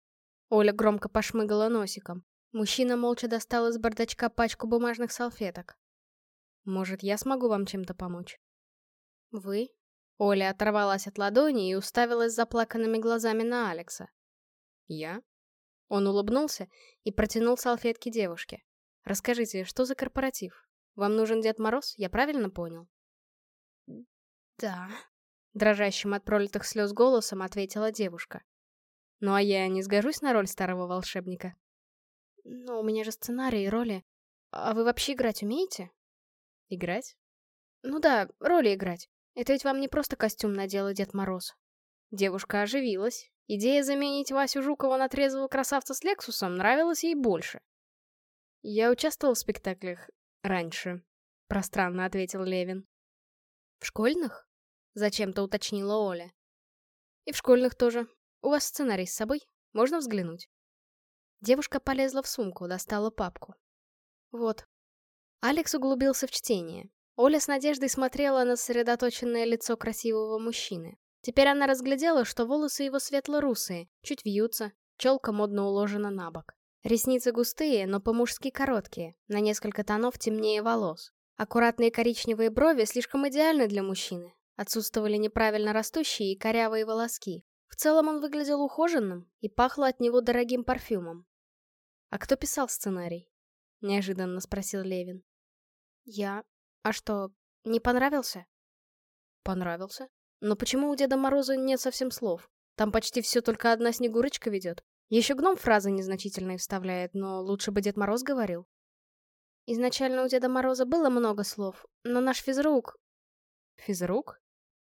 Оля громко пошмыгала носиком. Мужчина молча достал из бардачка пачку бумажных салфеток. «Может, я смогу вам чем-то помочь?» «Вы?» Оля оторвалась от ладони и уставилась заплаканными глазами на Алекса. «Я?» Он улыбнулся и протянул салфетки девушке. Расскажите, что за корпоратив? Вам нужен Дед Мороз, я правильно понял? Да. Дрожащим от пролитых слез голосом ответила девушка. Ну а я не сгожусь на роль старого волшебника? Но у меня же сценарий и роли. А вы вообще играть умеете? Играть? Ну да, роли играть. Это ведь вам не просто костюм надела Дед Мороз. Девушка оживилась. Идея заменить Васю Жукова на трезвого красавца с Лексусом нравилась ей больше. «Я участвовал в спектаклях раньше», — пространно ответил Левин. «В школьных?» — зачем-то уточнила Оля. «И в школьных тоже. У вас сценарий с собой? Можно взглянуть?» Девушка полезла в сумку, достала папку. «Вот». Алекс углубился в чтение. Оля с надеждой смотрела на сосредоточенное лицо красивого мужчины. Теперь она разглядела, что волосы его светло-русые, чуть вьются, челка модно уложена на бок. Ресницы густые, но по-мужски короткие, на несколько тонов темнее волос. Аккуратные коричневые брови слишком идеальны для мужчины. Отсутствовали неправильно растущие и корявые волоски. В целом он выглядел ухоженным и пахло от него дорогим парфюмом. «А кто писал сценарий?» — неожиданно спросил Левин. «Я... А что, не понравился?» «Понравился. Но почему у Деда Мороза нет совсем слов? Там почти все только одна Снегурочка ведет. Еще гном фразы незначительные вставляет, но лучше бы Дед Мороз говорил. Изначально у Деда Мороза было много слов, но наш физрук... Физрук?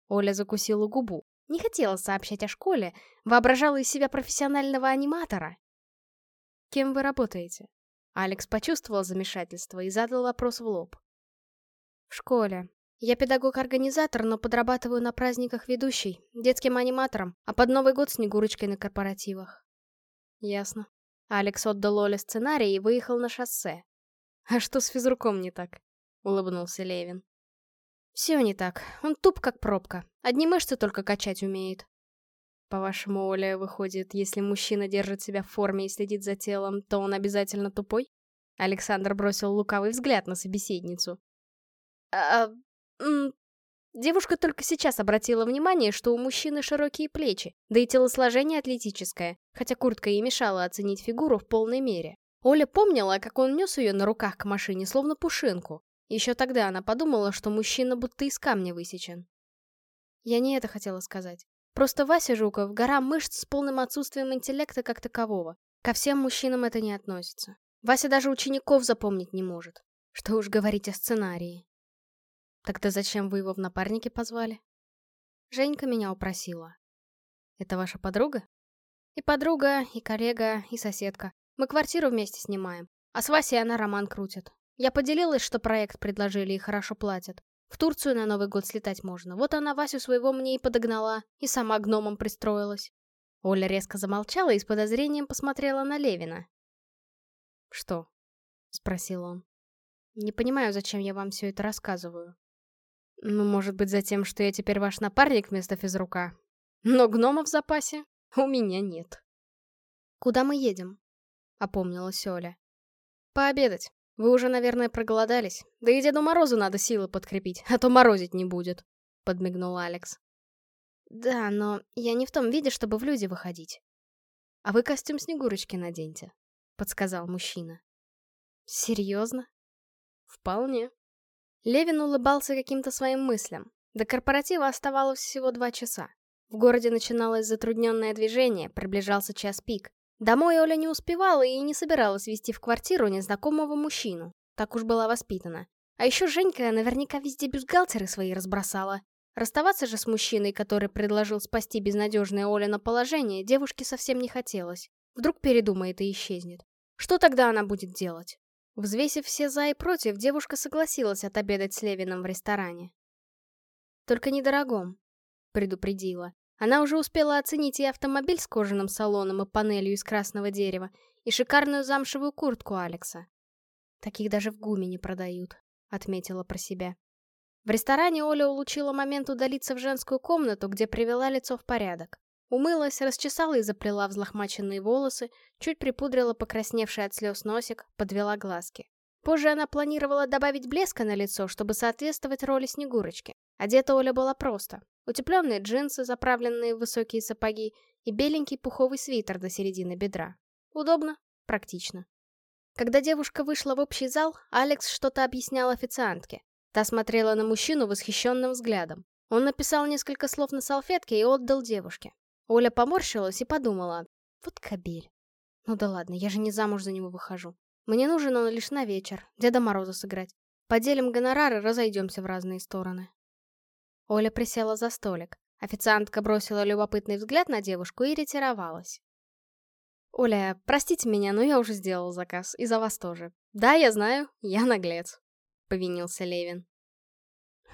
Оля закусила губу. Не хотела сообщать о школе, воображала из себя профессионального аниматора. «Кем вы работаете?» Алекс почувствовал замешательство и задал вопрос в лоб. «В школе. Я педагог-организатор, но подрабатываю на праздниках ведущей, детским аниматором, а под Новый год Снегурочкой на корпоративах». Ясно. Алекс отдал Оле сценарий и выехал на шоссе. А что с физруком не так? Улыбнулся Левин. Все не так. Он туп как пробка. Одни мышцы только качать умеет. По-вашему, Оля, выходит, если мужчина держит себя в форме и следит за телом, то он обязательно тупой? Александр бросил лукавый взгляд на собеседницу. А, Девушка только сейчас обратила внимание, что у мужчины широкие плечи, да и телосложение атлетическое, хотя куртка ей мешала оценить фигуру в полной мере. Оля помнила, как он нес ее на руках к машине, словно пушинку. Еще тогда она подумала, что мужчина будто из камня высечен. Я не это хотела сказать. Просто Вася Жуков — гора мышц с полным отсутствием интеллекта как такового. Ко всем мужчинам это не относится. Вася даже учеников запомнить не может. Что уж говорить о сценарии. Тогда зачем вы его в напарники позвали? Женька меня упросила. Это ваша подруга? И подруга, и коллега, и соседка. Мы квартиру вместе снимаем. А с Васей она роман крутит. Я поделилась, что проект предложили и хорошо платят. В Турцию на Новый год слетать можно. Вот она Васю своего мне и подогнала, и сама гномом пристроилась. Оля резко замолчала и с подозрением посмотрела на Левина. «Что?» — спросил он. «Не понимаю, зачем я вам все это рассказываю», ну, может быть, за тем, что я теперь ваш напарник вместо физрука. Но гнома в запасе у меня нет. «Куда мы едем?» — опомнилась Оля. «Пообедать. Вы уже, наверное, проголодались. Да и Деду Морозу надо силы подкрепить, а то морозить не будет», — подмигнул Алекс. «Да, но я не в том виде, чтобы в люди выходить». «А вы костюм Снегурочки наденьте», — подсказал мужчина. «Серьезно?» «Вполне», Левин улыбался каким-то своим мыслям. До корпоратива оставалось всего два часа. В городе начиналось затрудненное движение, приближался час пик. Домой Оля не успевала и не собиралась вести в квартиру незнакомого мужчину. Так уж была воспитана. А еще Женька наверняка везде бюстгальтеры свои разбросала. Расставаться же с мужчиной, который предложил спасти безнадежное Оля на положение, девушке совсем не хотелось. Вдруг передумает и исчезнет. Что тогда она будет делать? Взвесив все «за» и «против», девушка согласилась отобедать с Левиным в ресторане. «Только недорогом», — предупредила. Она уже успела оценить и автомобиль с кожаным салоном и панелью из красного дерева, и шикарную замшевую куртку Алекса. «Таких даже в гуме не продают», — отметила про себя. В ресторане Оля улучила момент удалиться в женскую комнату, где привела лицо в порядок. Умылась, расчесала и заплела взлохмаченные волосы, чуть припудрила покрасневший от слез носик, подвела глазки. Позже она планировала добавить блеска на лицо, чтобы соответствовать роли Снегурочки. Одета Оля была просто. Утепленные джинсы, заправленные в высокие сапоги, и беленький пуховый свитер до середины бедра. Удобно, практично. Когда девушка вышла в общий зал, Алекс что-то объяснял официантке. Та смотрела на мужчину восхищенным взглядом. Он написал несколько слов на салфетке и отдал девушке. Оля поморщилась и подумала. Вот кабель. Ну да ладно, я же не замуж за него выхожу. Мне нужен он лишь на вечер, Деда Мороза сыграть. Поделим гонорары, разойдемся в разные стороны. Оля присела за столик. Официантка бросила любопытный взгляд на девушку и ретировалась. «Оля, простите меня, но я уже сделал заказ, и за вас тоже. Да, я знаю, я наглец», — повинился Левин.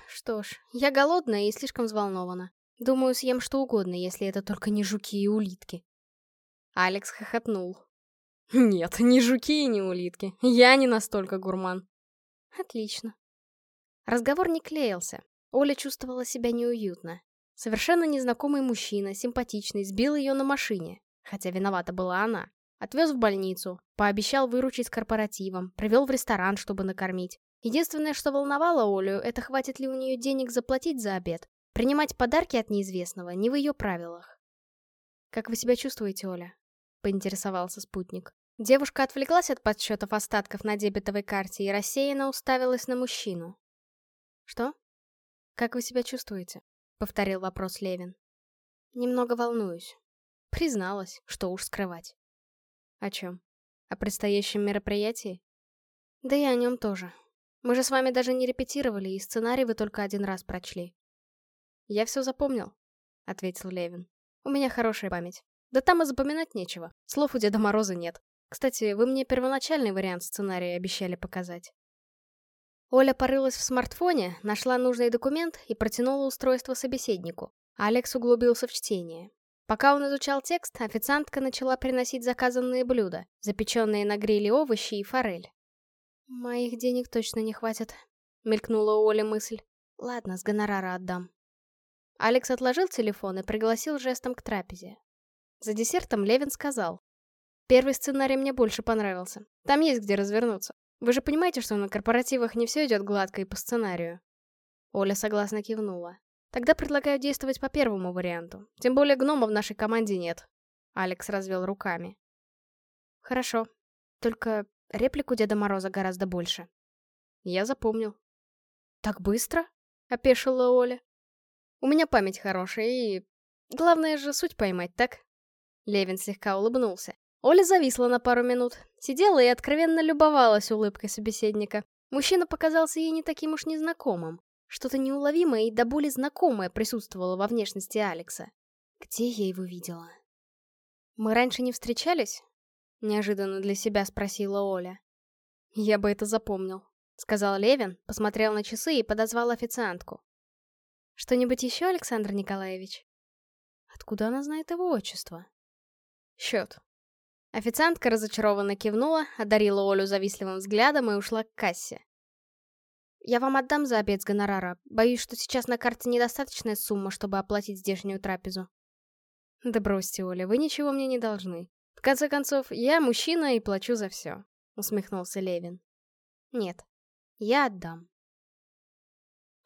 «Что ж, я голодная и слишком взволнована. Думаю, съем что угодно, если это только не жуки и улитки. Алекс хохотнул. Нет, не жуки и не улитки. Я не настолько гурман. Отлично. Разговор не клеился. Оля чувствовала себя неуютно. Совершенно незнакомый мужчина, симпатичный, сбил ее на машине. Хотя виновата была она. Отвез в больницу, пообещал выручить с корпоративом, привел в ресторан, чтобы накормить. Единственное, что волновало Олю, это хватит ли у нее денег заплатить за обед. Принимать подарки от неизвестного не в ее правилах. «Как вы себя чувствуете, Оля?» — поинтересовался спутник. Девушка отвлеклась от подсчетов остатков на дебетовой карте и рассеянно уставилась на мужчину. «Что? Как вы себя чувствуете?» — повторил вопрос Левин. «Немного волнуюсь». Призналась, что уж скрывать. «О чем? О предстоящем мероприятии?» «Да и о нем тоже. Мы же с вами даже не репетировали, и сценарий вы только один раз прочли. «Я все запомнил», — ответил Левин. «У меня хорошая память. Да там и запоминать нечего. Слов у Деда Мороза нет. Кстати, вы мне первоначальный вариант сценария обещали показать». Оля порылась в смартфоне, нашла нужный документ и протянула устройство собеседнику. Алекс углубился в чтение. Пока он изучал текст, официантка начала приносить заказанные блюда, запеченные на гриле овощи и форель. «Моих денег точно не хватит», — мелькнула у Оли мысль. «Ладно, с гонорара отдам». Алекс отложил телефон и пригласил жестом к трапезе. За десертом Левин сказал. «Первый сценарий мне больше понравился. Там есть где развернуться. Вы же понимаете, что на корпоративах не все идет гладко и по сценарию?» Оля согласно кивнула. «Тогда предлагаю действовать по первому варианту. Тем более гнома в нашей команде нет». Алекс развел руками. «Хорошо. Только реплику Деда Мороза гораздо больше». «Я запомнил». «Так быстро?» — опешила Оля. У меня память хорошая и... Главное же суть поймать, так?» Левин слегка улыбнулся. Оля зависла на пару минут. Сидела и откровенно любовалась улыбкой собеседника. Мужчина показался ей не таким уж незнакомым. Что-то неуловимое и до боли знакомое присутствовало во внешности Алекса. Где я его видела? «Мы раньше не встречались?» Неожиданно для себя спросила Оля. «Я бы это запомнил», — сказал Левин, посмотрел на часы и подозвал официантку. Что-нибудь еще, Александр Николаевич? Откуда она знает его отчество? Счет. Официантка разочарованно кивнула, одарила Олю завистливым взглядом и ушла к кассе. Я вам отдам за обед с гонорара. Боюсь, что сейчас на карте недостаточная сумма, чтобы оплатить здешнюю трапезу. Да бросьте, Оля, вы ничего мне не должны. В конце концов, я мужчина и плачу за все, усмехнулся Левин. Нет, я отдам.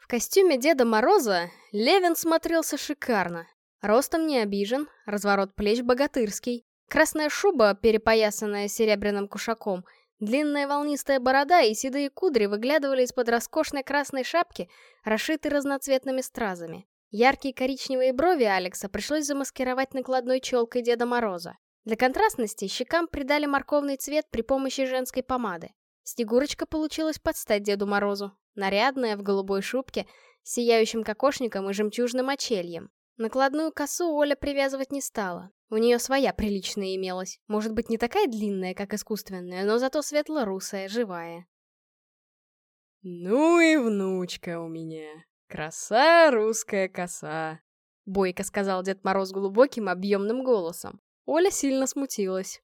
В костюме Деда Мороза Левин смотрелся шикарно. Ростом не обижен, разворот плеч богатырский, красная шуба, перепоясанная серебряным кушаком, длинная волнистая борода и седые кудри выглядывали из-под роскошной красной шапки, расшитой разноцветными стразами. Яркие коричневые брови Алекса пришлось замаскировать накладной челкой Деда Мороза. Для контрастности щекам придали морковный цвет при помощи женской помады. Снегурочка получилась под стать Деду Морозу, нарядная в голубой шубке, сияющим кокошником и жемчужным очельем. Накладную косу Оля привязывать не стала. У нее своя приличная имелась. Может быть, не такая длинная, как искусственная, но зато светло-русая, живая. «Ну и внучка у меня. Краса русская коса», — бойко сказал Дед Мороз глубоким, объемным голосом. Оля сильно смутилась.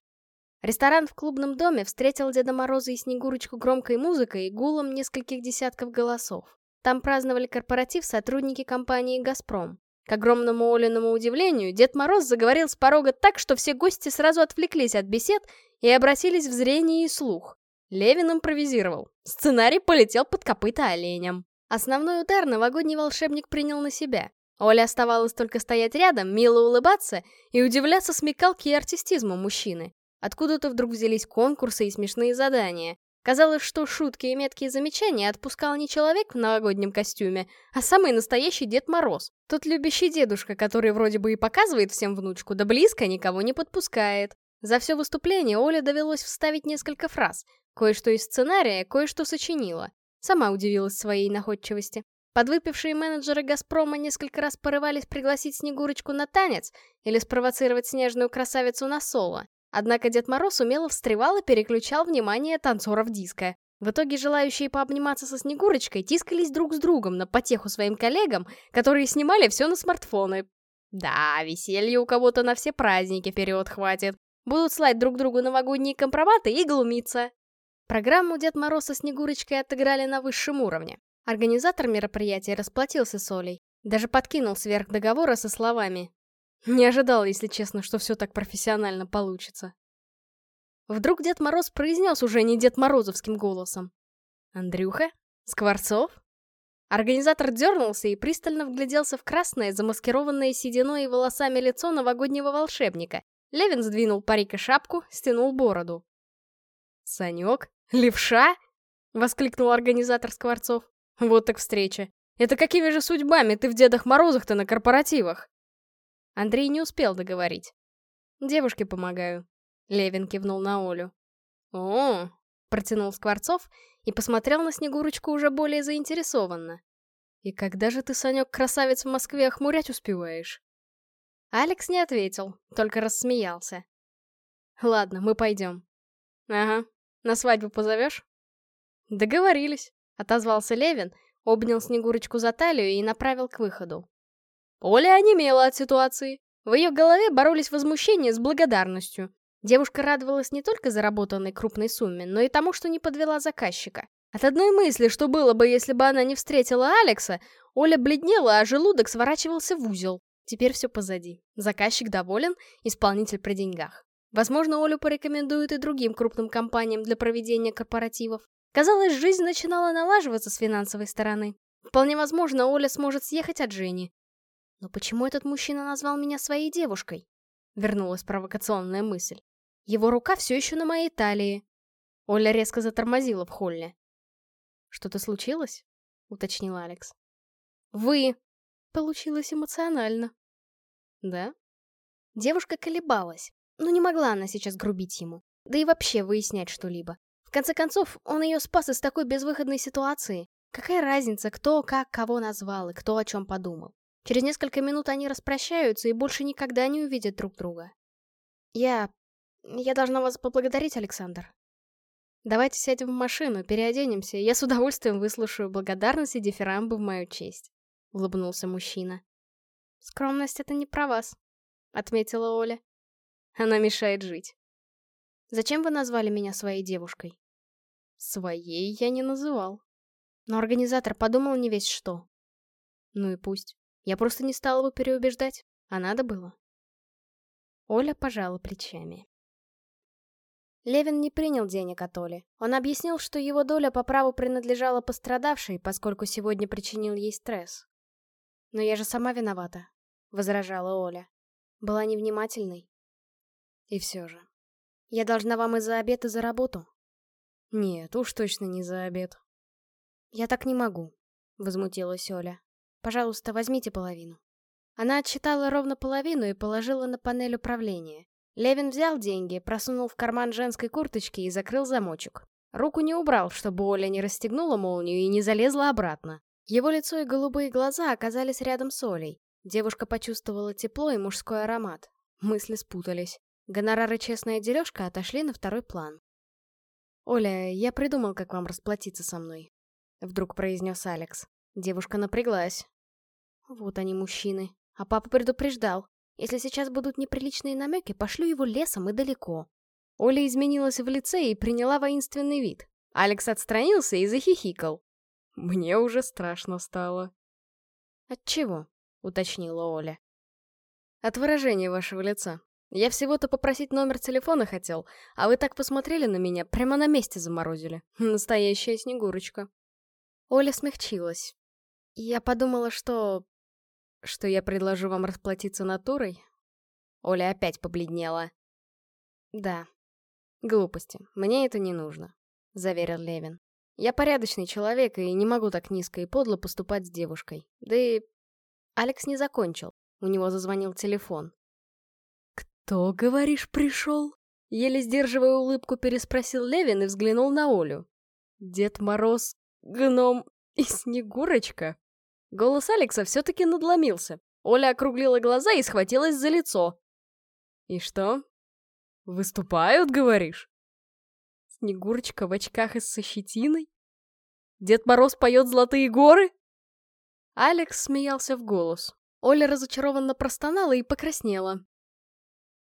Ресторан в клубном доме встретил Деда Мороза и Снегурочку громкой музыкой и гулом нескольких десятков голосов. Там праздновали корпоратив сотрудники компании «Газпром». К огромному Олиному удивлению, Дед Мороз заговорил с порога так, что все гости сразу отвлеклись от бесед и обратились в зрение и слух. Левин импровизировал. Сценарий полетел под копыта оленям. Основной удар новогодний волшебник принял на себя. Оля оставалась только стоять рядом, мило улыбаться и удивляться смекалке и артистизму мужчины. Откуда-то вдруг взялись конкурсы и смешные задания. Казалось, что шутки и меткие замечания отпускал не человек в новогоднем костюме, а самый настоящий Дед Мороз. Тот любящий дедушка, который вроде бы и показывает всем внучку, да близко никого не подпускает. За все выступление Оле довелось вставить несколько фраз. Кое-что из сценария, кое-что сочинила. Сама удивилась своей находчивости. Подвыпившие менеджеры «Газпрома» несколько раз порывались пригласить Снегурочку на танец или спровоцировать снежную красавицу на соло. Однако Дед Мороз умело встревал и переключал внимание танцоров диска. В итоге желающие пообниматься со Снегурочкой тискались друг с другом на потеху своим коллегам, которые снимали все на смартфоны. Да, веселье у кого-то на все праздники вперед хватит. Будут слать друг другу новогодние компроматы и глумиться. Программу Дед Мороз со Снегурочкой отыграли на высшем уровне. Организатор мероприятия расплатился с Олей. Даже подкинул сверх договора со словами не ожидал, если честно, что все так профессионально получится. Вдруг Дед Мороз произнес уже не Дед Морозовским голосом. «Андрюха? Скворцов?» Организатор дернулся и пристально вгляделся в красное, замаскированное сединой и волосами лицо новогоднего волшебника. Левин сдвинул парик и шапку, стянул бороду. «Санек? Левша?» — воскликнул организатор Скворцов. «Вот так встреча. Это какими же судьбами ты в Дедах Морозах-то на корпоративах?» Андрей не успел договорить. «Девушке помогаю», — Левин кивнул на Олю. «О!» — протянул Скворцов и посмотрел на Снегурочку уже более заинтересованно. «И когда же ты, Санек, красавец, в Москве охмурять успеваешь?» Алекс не ответил, только рассмеялся. «Ладно, мы пойдем». «Ага, на свадьбу позовешь?» «Договорились», — отозвался Левин, обнял Снегурочку за талию и направил к выходу. Оля онемела от ситуации. В ее голове боролись возмущение с благодарностью. Девушка радовалась не только заработанной крупной сумме, но и тому, что не подвела заказчика. От одной мысли, что было бы, если бы она не встретила Алекса, Оля бледнела, а желудок сворачивался в узел. Теперь все позади. Заказчик доволен, исполнитель при деньгах. Возможно, Олю порекомендуют и другим крупным компаниям для проведения корпоративов. Казалось, жизнь начинала налаживаться с финансовой стороны. Вполне возможно, Оля сможет съехать от Жени. Но почему этот мужчина назвал меня своей девушкой? Вернулась провокационная мысль. Его рука все еще на моей талии. Оля резко затормозила в холле. «Что-то случилось?» — уточнил Алекс. «Вы!» — получилось эмоционально. «Да?» Девушка колебалась, но не могла она сейчас грубить ему, да и вообще выяснять что-либо. В конце концов, он ее спас из такой безвыходной ситуации. Какая разница, кто как кого назвал и кто о чем подумал. Через несколько минут они распрощаются и больше никогда не увидят друг друга. Я... я должна вас поблагодарить, Александр. Давайте сядем в машину, переоденемся, я с удовольствием выслушаю благодарность и дифирамбы в мою честь. Улыбнулся мужчина. Скромность — это не про вас, отметила Оля. Она мешает жить. Зачем вы назвали меня своей девушкой? Своей я не называл. Но организатор подумал не весь что. Ну и пусть. Я просто не стала бы переубеждать, а надо было. Оля пожала плечами. Левин не принял денег от Оли. Он объяснил, что его доля по праву принадлежала пострадавшей, поскольку сегодня причинил ей стресс. «Но я же сама виновата», — возражала Оля. «Была невнимательной». «И все же. Я должна вам и за обед, и за работу». «Нет, уж точно не за обед». «Я так не могу», — возмутилась Оля. Пожалуйста, возьмите половину». Она отсчитала ровно половину и положила на панель управления. Левин взял деньги, просунул в карман женской курточки и закрыл замочек. Руку не убрал, чтобы Оля не расстегнула молнию и не залезла обратно. Его лицо и голубые глаза оказались рядом с Олей. Девушка почувствовала тепло и мужской аромат. Мысли спутались. Гонорары «Честная дележка» отошли на второй план. «Оля, я придумал, как вам расплатиться со мной», — вдруг произнес Алекс. Девушка напряглась. Вот они, мужчины. А папа предупреждал. Если сейчас будут неприличные намеки, пошлю его лесом и далеко. Оля изменилась в лице и приняла воинственный вид. Алекс отстранился и захихикал. Мне уже страшно стало. От чего? уточнила Оля. От выражения вашего лица. Я всего-то попросить номер телефона хотел, а вы так посмотрели на меня, прямо на месте заморозили. Настоящая снегурочка. Оля смягчилась. Я подумала, что что я предложу вам расплатиться натурой?» Оля опять побледнела. «Да. Глупости. Мне это не нужно», — заверил Левин. «Я порядочный человек и не могу так низко и подло поступать с девушкой. Да и...» Алекс не закончил. У него зазвонил телефон. «Кто, говоришь, пришел?» Еле сдерживая улыбку, переспросил Левин и взглянул на Олю. «Дед Мороз, гном и Снегурочка?» Голос Алекса все-таки надломился. Оля округлила глаза и схватилась за лицо. «И что? Выступают, говоришь?» Снегурочка в очках и со щетиной? Дед Мороз поет «Золотые горы»?» Алекс смеялся в голос. Оля разочарованно простонала и покраснела.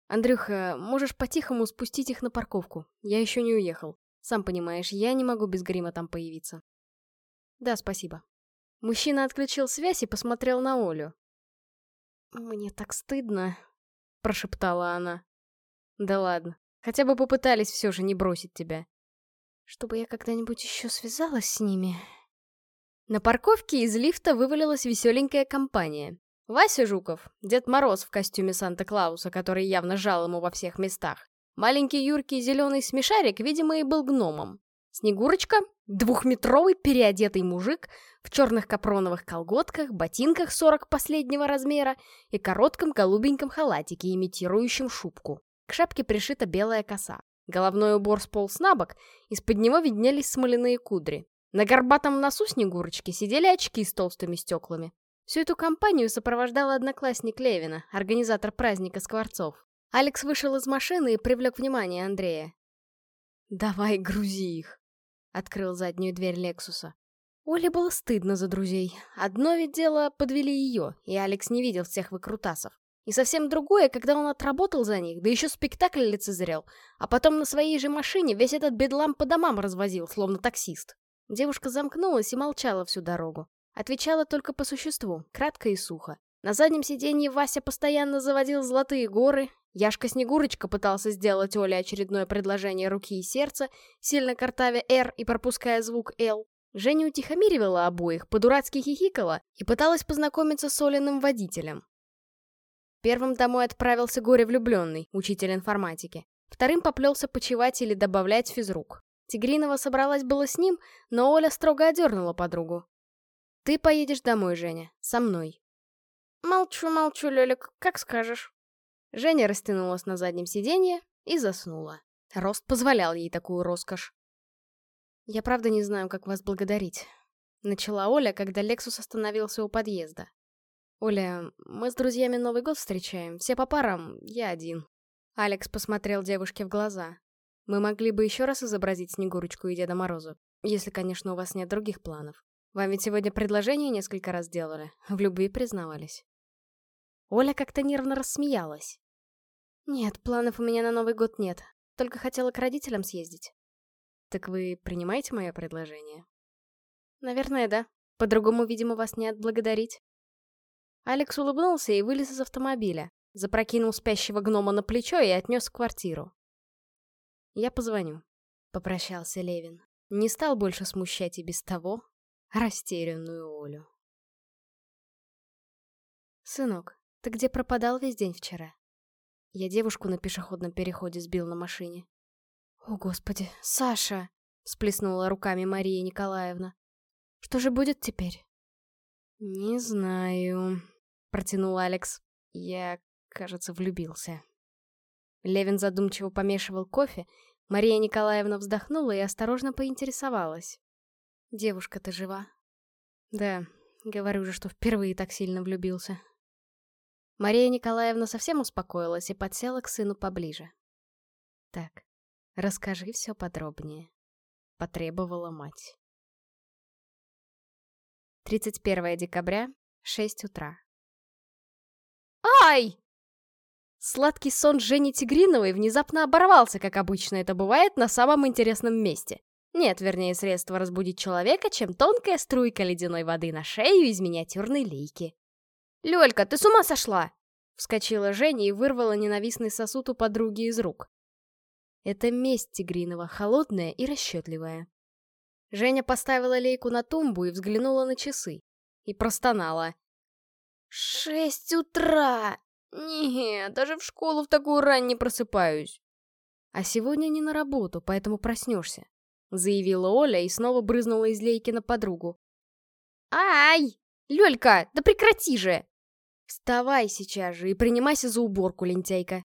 «Андрюха, можешь по-тихому спустить их на парковку. Я еще не уехал. Сам понимаешь, я не могу без грима там появиться». «Да, спасибо», Мужчина отключил связь и посмотрел на Олю. «Мне так стыдно», — прошептала она. «Да ладно, хотя бы попытались все же не бросить тебя». «Чтобы я когда-нибудь еще связалась с ними...» На парковке из лифта вывалилась веселенькая компания. Вася Жуков, Дед Мороз в костюме Санта-Клауса, который явно жал ему во всех местах. Маленький юркий зеленый смешарик, видимо, и был гномом. Снегурочка, двухметровый переодетый мужик, в черных капроновых колготках, ботинках 40 последнего размера и коротком голубеньком халатике, имитирующем шубку. К шапке пришита белая коса. Головной убор сполз на бок, из-под него виднелись смоляные кудри. На горбатом носу Снегурочки сидели очки с толстыми стеклами. Всю эту компанию сопровождал одноклассник Левина, организатор праздника Скворцов. Алекс вышел из машины и привлек внимание Андрея. «Давай грузи их!» — открыл заднюю дверь Лексуса. Оле было стыдно за друзей. Одно ведь дело подвели ее, и Алекс не видел всех выкрутасов. И совсем другое, когда он отработал за них, да еще спектакль лицезрел, а потом на своей же машине весь этот бедлам по домам развозил, словно таксист. Девушка замкнулась и молчала всю дорогу. Отвечала только по существу, кратко и сухо. На заднем сиденье Вася постоянно заводил золотые горы, Яшка-Снегурочка пытался сделать Оле очередное предложение руки и сердца, сильно картавя «Р» и пропуская звук «Л». Женя утихомиривала обоих, по-дурацки хихикала и пыталась познакомиться с Олиным водителем. Первым домой отправился горе-влюбленный, учитель информатики. Вторым поплелся почевать или добавлять физрук. Тигринова собралась было с ним, но Оля строго одернула подругу. «Ты поедешь домой, Женя, со мной». «Молчу, молчу, Лёлик, как скажешь». Женя растянулась на заднем сиденье и заснула. Рост позволял ей такую роскошь. Я правда не знаю, как вас благодарить. Начала Оля, когда Лексус остановился у подъезда. «Оля, мы с друзьями Новый год встречаем, все по парам, я один». Алекс посмотрел девушке в глаза. «Мы могли бы еще раз изобразить Снегурочку и Деда Мороза, если, конечно, у вас нет других планов. Вам ведь сегодня предложение несколько раз делали, в любви признавались». Оля как-то нервно рассмеялась. «Нет, планов у меня на Новый год нет, только хотела к родителям съездить». Так вы принимаете мое предложение? Наверное, да. По-другому, видимо, вас не отблагодарить. Алекс улыбнулся и вылез из автомобиля, запрокинул спящего гнома на плечо и отнес в квартиру. «Я позвоню», — попрощался Левин. Не стал больше смущать и без того растерянную Олю. «Сынок, ты где пропадал весь день вчера?» Я девушку на пешеходном переходе сбил на машине. «О, Господи, Саша!» — сплеснула руками Мария Николаевна. «Что же будет теперь?» «Не знаю», — протянул Алекс. «Я, кажется, влюбился». Левин задумчиво помешивал кофе, Мария Николаевна вздохнула и осторожно поинтересовалась. "Девушка-то жива?» «Да, говорю же, что впервые так сильно влюбился». Мария Николаевна совсем успокоилась и подсела к сыну поближе. «Так, «Расскажи все подробнее», — потребовала мать. 31 декабря, 6 утра. «Ай!» Сладкий сон Жени Тигриновой внезапно оборвался, как обычно это бывает, на самом интересном месте. Нет, вернее, средство разбудить человека, чем тонкая струйка ледяной воды на шею из миниатюрной лейки. «Лёлька, ты с ума сошла!» Вскочила Женя и вырвала ненавистный сосуд у подруги из рук. Это месть Тигринова, холодная и расчетливая. Женя поставила лейку на тумбу и взглянула на часы. И простонала. «Шесть утра! Нет, даже в школу в такую рань не просыпаюсь!» «А сегодня не на работу, поэтому проснешься», — заявила Оля и снова брызнула из лейки на подругу. «Ай! Лёлька, да прекрати же!» «Вставай сейчас же и принимайся за уборку, лентяйка!»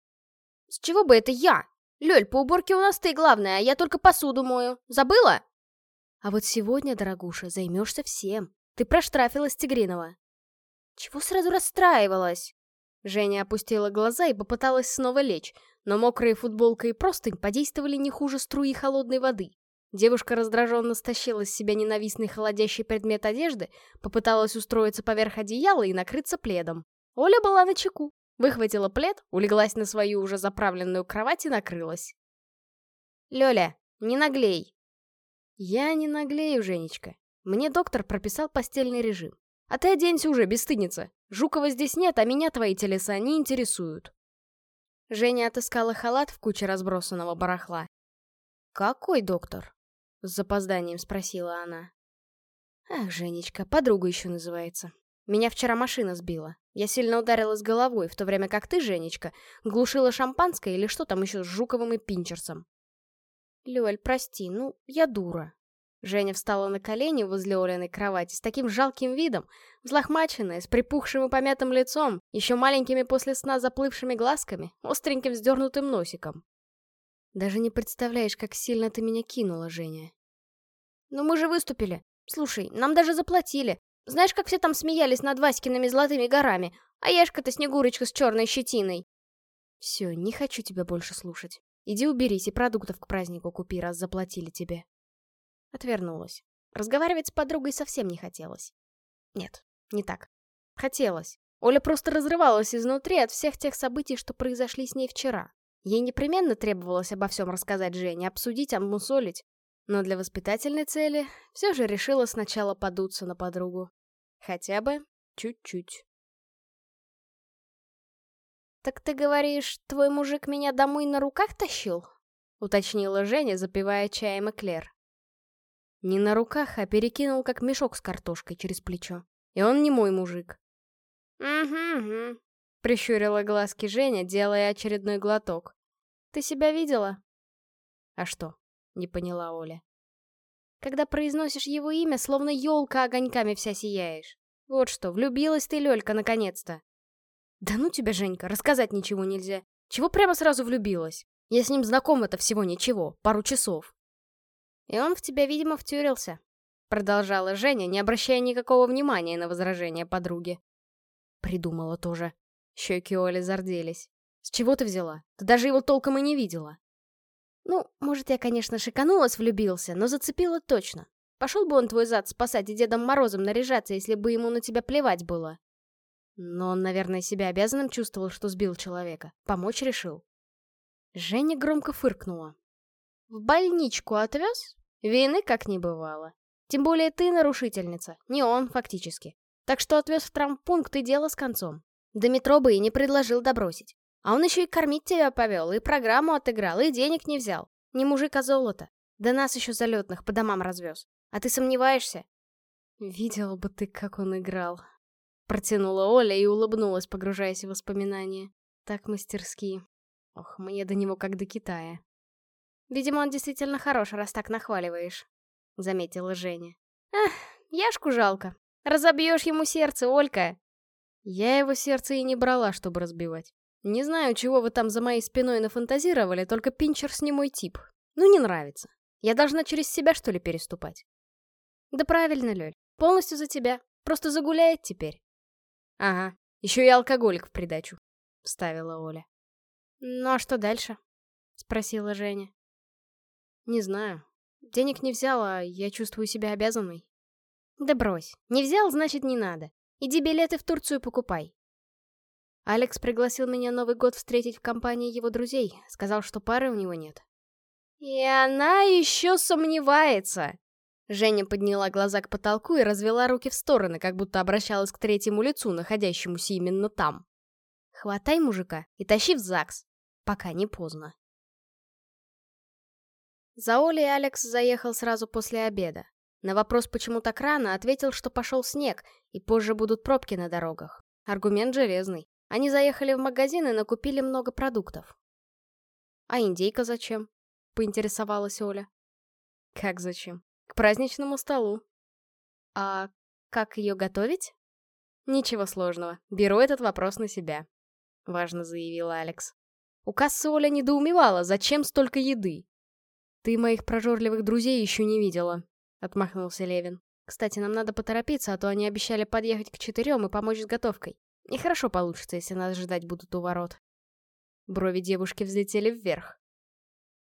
«С чего бы это я?» Лёль, по уборке у нас ты главная, я только посуду мою. Забыла? А вот сегодня, дорогуша, займешься всем. Ты проштрафила Стегринова. Чего сразу расстраивалась? Женя опустила глаза и попыталась снова лечь, но мокрая футболка и простынь подействовали не хуже струи холодной воды. Девушка раздраженно стащила с себя ненавистный холодящий предмет одежды, попыталась устроиться поверх одеяла и накрыться пледом. Оля была на чеку. Выхватила плед, улеглась на свою уже заправленную кровать и накрылась. «Лёля, не наглей!» «Я не наглею, Женечка. Мне доктор прописал постельный режим. А ты оденься уже, бесстыдница. Жукова здесь нет, а меня твои телеса не интересуют». Женя отыскала халат в куче разбросанного барахла. «Какой доктор?» — с запозданием спросила она. «Ах, Женечка, подруга еще называется. Меня вчера машина сбила. Я сильно ударилась головой, в то время как ты, Женечка, глушила шампанское или что там еще с Жуковым и Пинчерсом. Лёль, прости, ну, я дура. Женя встала на колени возле Олиной кровати с таким жалким видом, взлохмаченная, с припухшим и помятым лицом, еще маленькими после сна заплывшими глазками, остреньким вздернутым носиком. Даже не представляешь, как сильно ты меня кинула, Женя. Но мы же выступили. Слушай, нам даже заплатили. Знаешь, как все там смеялись над Васькиными золотыми горами, а Яшка-то Снегурочка с черной щетиной. Все, не хочу тебя больше слушать. Иди уберись и продуктов к празднику купи, раз заплатили тебе. Отвернулась. Разговаривать с подругой совсем не хотелось. Нет, не так. Хотелось. Оля просто разрывалась изнутри от всех тех событий, что произошли с ней вчера. Ей непременно требовалось обо всем рассказать Жене, обсудить, обмусолить но для воспитательной цели все же решила сначала подуться на подругу. Хотя бы чуть-чуть. «Так ты говоришь, твой мужик меня домой на руках тащил?» — уточнила Женя, запивая чаем эклер. Не на руках, а перекинул как мешок с картошкой через плечо. И он не мой мужик. «Угу-угу», — прищурила глазки Женя, делая очередной глоток. «Ты себя видела?» «А что, не поняла Оля. «Когда произносишь его имя, словно елка огоньками вся сияешь. Вот что, влюбилась ты, Лёлька, наконец-то!» «Да ну тебя, Женька, рассказать ничего нельзя. Чего прямо сразу влюбилась? Я с ним знакома-то всего ничего, пару часов». «И он в тебя, видимо, втюрился», — продолжала Женя, не обращая никакого внимания на возражения подруги. Придумала тоже. Щеки Оли зарделись. «С чего ты взяла? Ты даже его толком и не видела». Ну, может, я, конечно, шиканулась, влюбился, но зацепила точно. Пошел бы он твой зад спасать и Дедом Морозом наряжаться, если бы ему на тебя плевать было. Но он, наверное, себя обязанным чувствовал, что сбил человека. Помочь решил. Женя громко фыркнула. В больничку отвез? Вины как не бывало. Тем более ты нарушительница, не он фактически. Так что отвез в травмпункт и дело с концом. До метро бы и не предложил добросить. А он еще и кормить тебя повел, и программу отыграл, и денег не взял. Не мужик, а золото. Да нас еще залетных по домам развез. А ты сомневаешься?» «Видел бы ты, как он играл», — протянула Оля и улыбнулась, погружаясь в воспоминания. «Так мастерски. Ох, мне до него как до Китая». «Видимо, он действительно хорош, раз так нахваливаешь», — заметила Женя. «Эх, Яшку жалко. Разобьешь ему сердце, Олька!» Я его сердце и не брала, чтобы разбивать. Не знаю, чего вы там за моей спиной нафантазировали, только Пинчер с не мой тип. Ну, не нравится. Я должна через себя, что ли, переступать? Да правильно, Лёль. Полностью за тебя. Просто загуляет теперь. Ага. Еще и алкоголик в придачу. Вставила Оля. Ну, а что дальше? Спросила Женя. Не знаю. Денег не взяла, я чувствую себя обязанной. Да брось. Не взял, значит, не надо. Иди билеты в Турцию покупай. Алекс пригласил меня Новый год встретить в компании его друзей. Сказал, что пары у него нет. И она еще сомневается. Женя подняла глаза к потолку и развела руки в стороны, как будто обращалась к третьему лицу, находящемуся именно там. Хватай мужика и тащи в ЗАГС, пока не поздно. За Олей Алекс заехал сразу после обеда. На вопрос, почему так рано, ответил, что пошел снег, и позже будут пробки на дорогах. Аргумент железный. Они заехали в магазин и накупили много продуктов. «А индейка зачем?» — поинтересовалась Оля. «Как зачем? К праздничному столу». «А как ее готовить?» «Ничего сложного. Беру этот вопрос на себя», — важно заявила Алекс. У кассы Оля недоумевала, зачем столько еды. «Ты моих прожорливых друзей еще не видела», — отмахнулся Левин. «Кстати, нам надо поторопиться, а то они обещали подъехать к четырем и помочь с готовкой». Нехорошо получится, если нас ждать будут у ворот. Брови девушки взлетели вверх.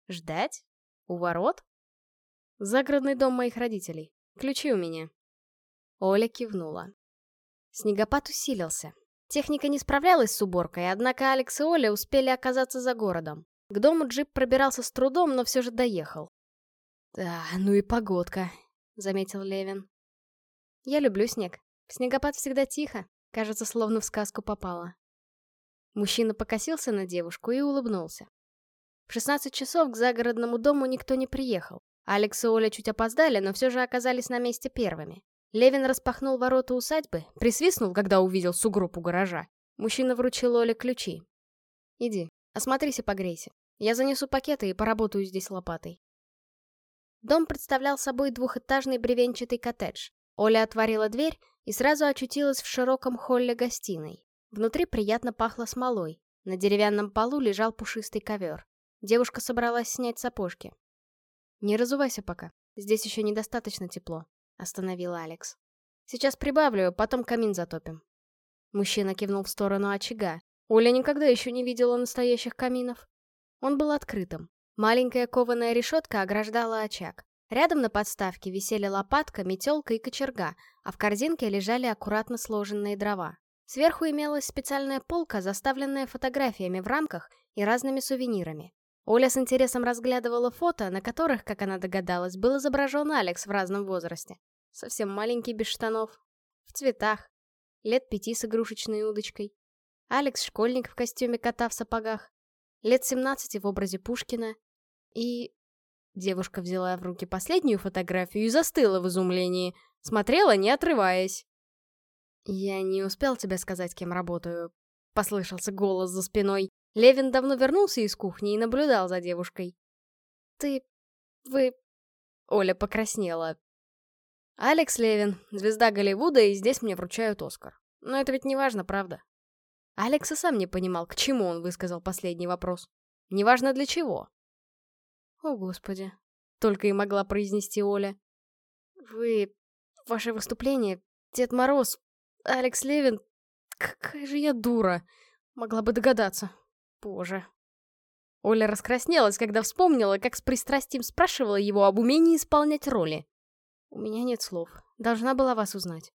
Ждать? У ворот? Загородный дом моих родителей. Ключи у меня. Оля кивнула. Снегопад усилился. Техника не справлялась с уборкой, однако Алекс и Оля успели оказаться за городом. К дому джип пробирался с трудом, но все же доехал. «Да, ну и погодка», — заметил Левин. «Я люблю снег. Снегопад всегда тихо, Кажется, словно в сказку попала. Мужчина покосился на девушку и улыбнулся. В 16 часов к загородному дому никто не приехал. Алекс и Оля чуть опоздали, но все же оказались на месте первыми. Левин распахнул ворота усадьбы, присвистнул, когда увидел сугроб у гаража. Мужчина вручил Оле ключи. «Иди, осмотрись и погрейся. Я занесу пакеты и поработаю здесь лопатой». Дом представлял собой двухэтажный бревенчатый коттедж. Оля отворила дверь, и сразу очутилась в широком холле гостиной. Внутри приятно пахло смолой. На деревянном полу лежал пушистый ковер. Девушка собралась снять сапожки. «Не разувайся пока. Здесь еще недостаточно тепло», — остановила Алекс. «Сейчас прибавлю, потом камин затопим». Мужчина кивнул в сторону очага. Оля никогда еще не видела настоящих каминов. Он был открытым. Маленькая кованая решетка ограждала очаг. Рядом на подставке висели лопатка, метелка и кочерга, а в корзинке лежали аккуратно сложенные дрова. Сверху имелась специальная полка, заставленная фотографиями в рамках и разными сувенирами. Оля с интересом разглядывала фото, на которых, как она догадалась, был изображен Алекс в разном возрасте. Совсем маленький, без штанов. В цветах. Лет пяти с игрушечной удочкой. Алекс — школьник в костюме кота в сапогах. Лет 17 в образе Пушкина. И Девушка взяла в руки последнюю фотографию и застыла в изумлении. Смотрела, не отрываясь. «Я не успел тебе сказать, кем работаю», — послышался голос за спиной. Левин давно вернулся из кухни и наблюдал за девушкой. «Ты... вы...» Оля покраснела. «Алекс Левин, звезда Голливуда, и здесь мне вручают Оскар. Но это ведь не важно, правда?» Алекс и сам не понимал, к чему он высказал последний вопрос. «Неважно для чего». «О, Господи!» — только и могла произнести Оля. «Вы... ваше выступление... Дед Мороз... Алекс Левин... Какая же я дура! Могла бы догадаться. Боже!» Оля раскраснелась, когда вспомнила, как с пристрастием спрашивала его об умении исполнять роли. «У меня нет слов. Должна была вас узнать».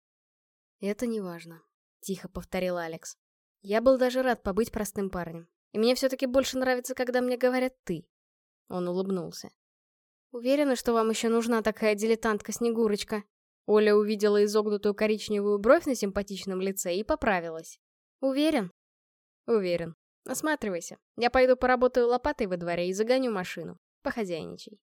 «Это не важно», — тихо повторил Алекс. «Я был даже рад побыть простым парнем. И мне все-таки больше нравится, когда мне говорят «ты». Он улыбнулся. «Уверена, что вам еще нужна такая дилетантка-снегурочка». Оля увидела изогнутую коричневую бровь на симпатичном лице и поправилась. «Уверен?» «Уверен. Осматривайся. Я пойду поработаю лопатой во дворе и загоню машину. Похозяйничай».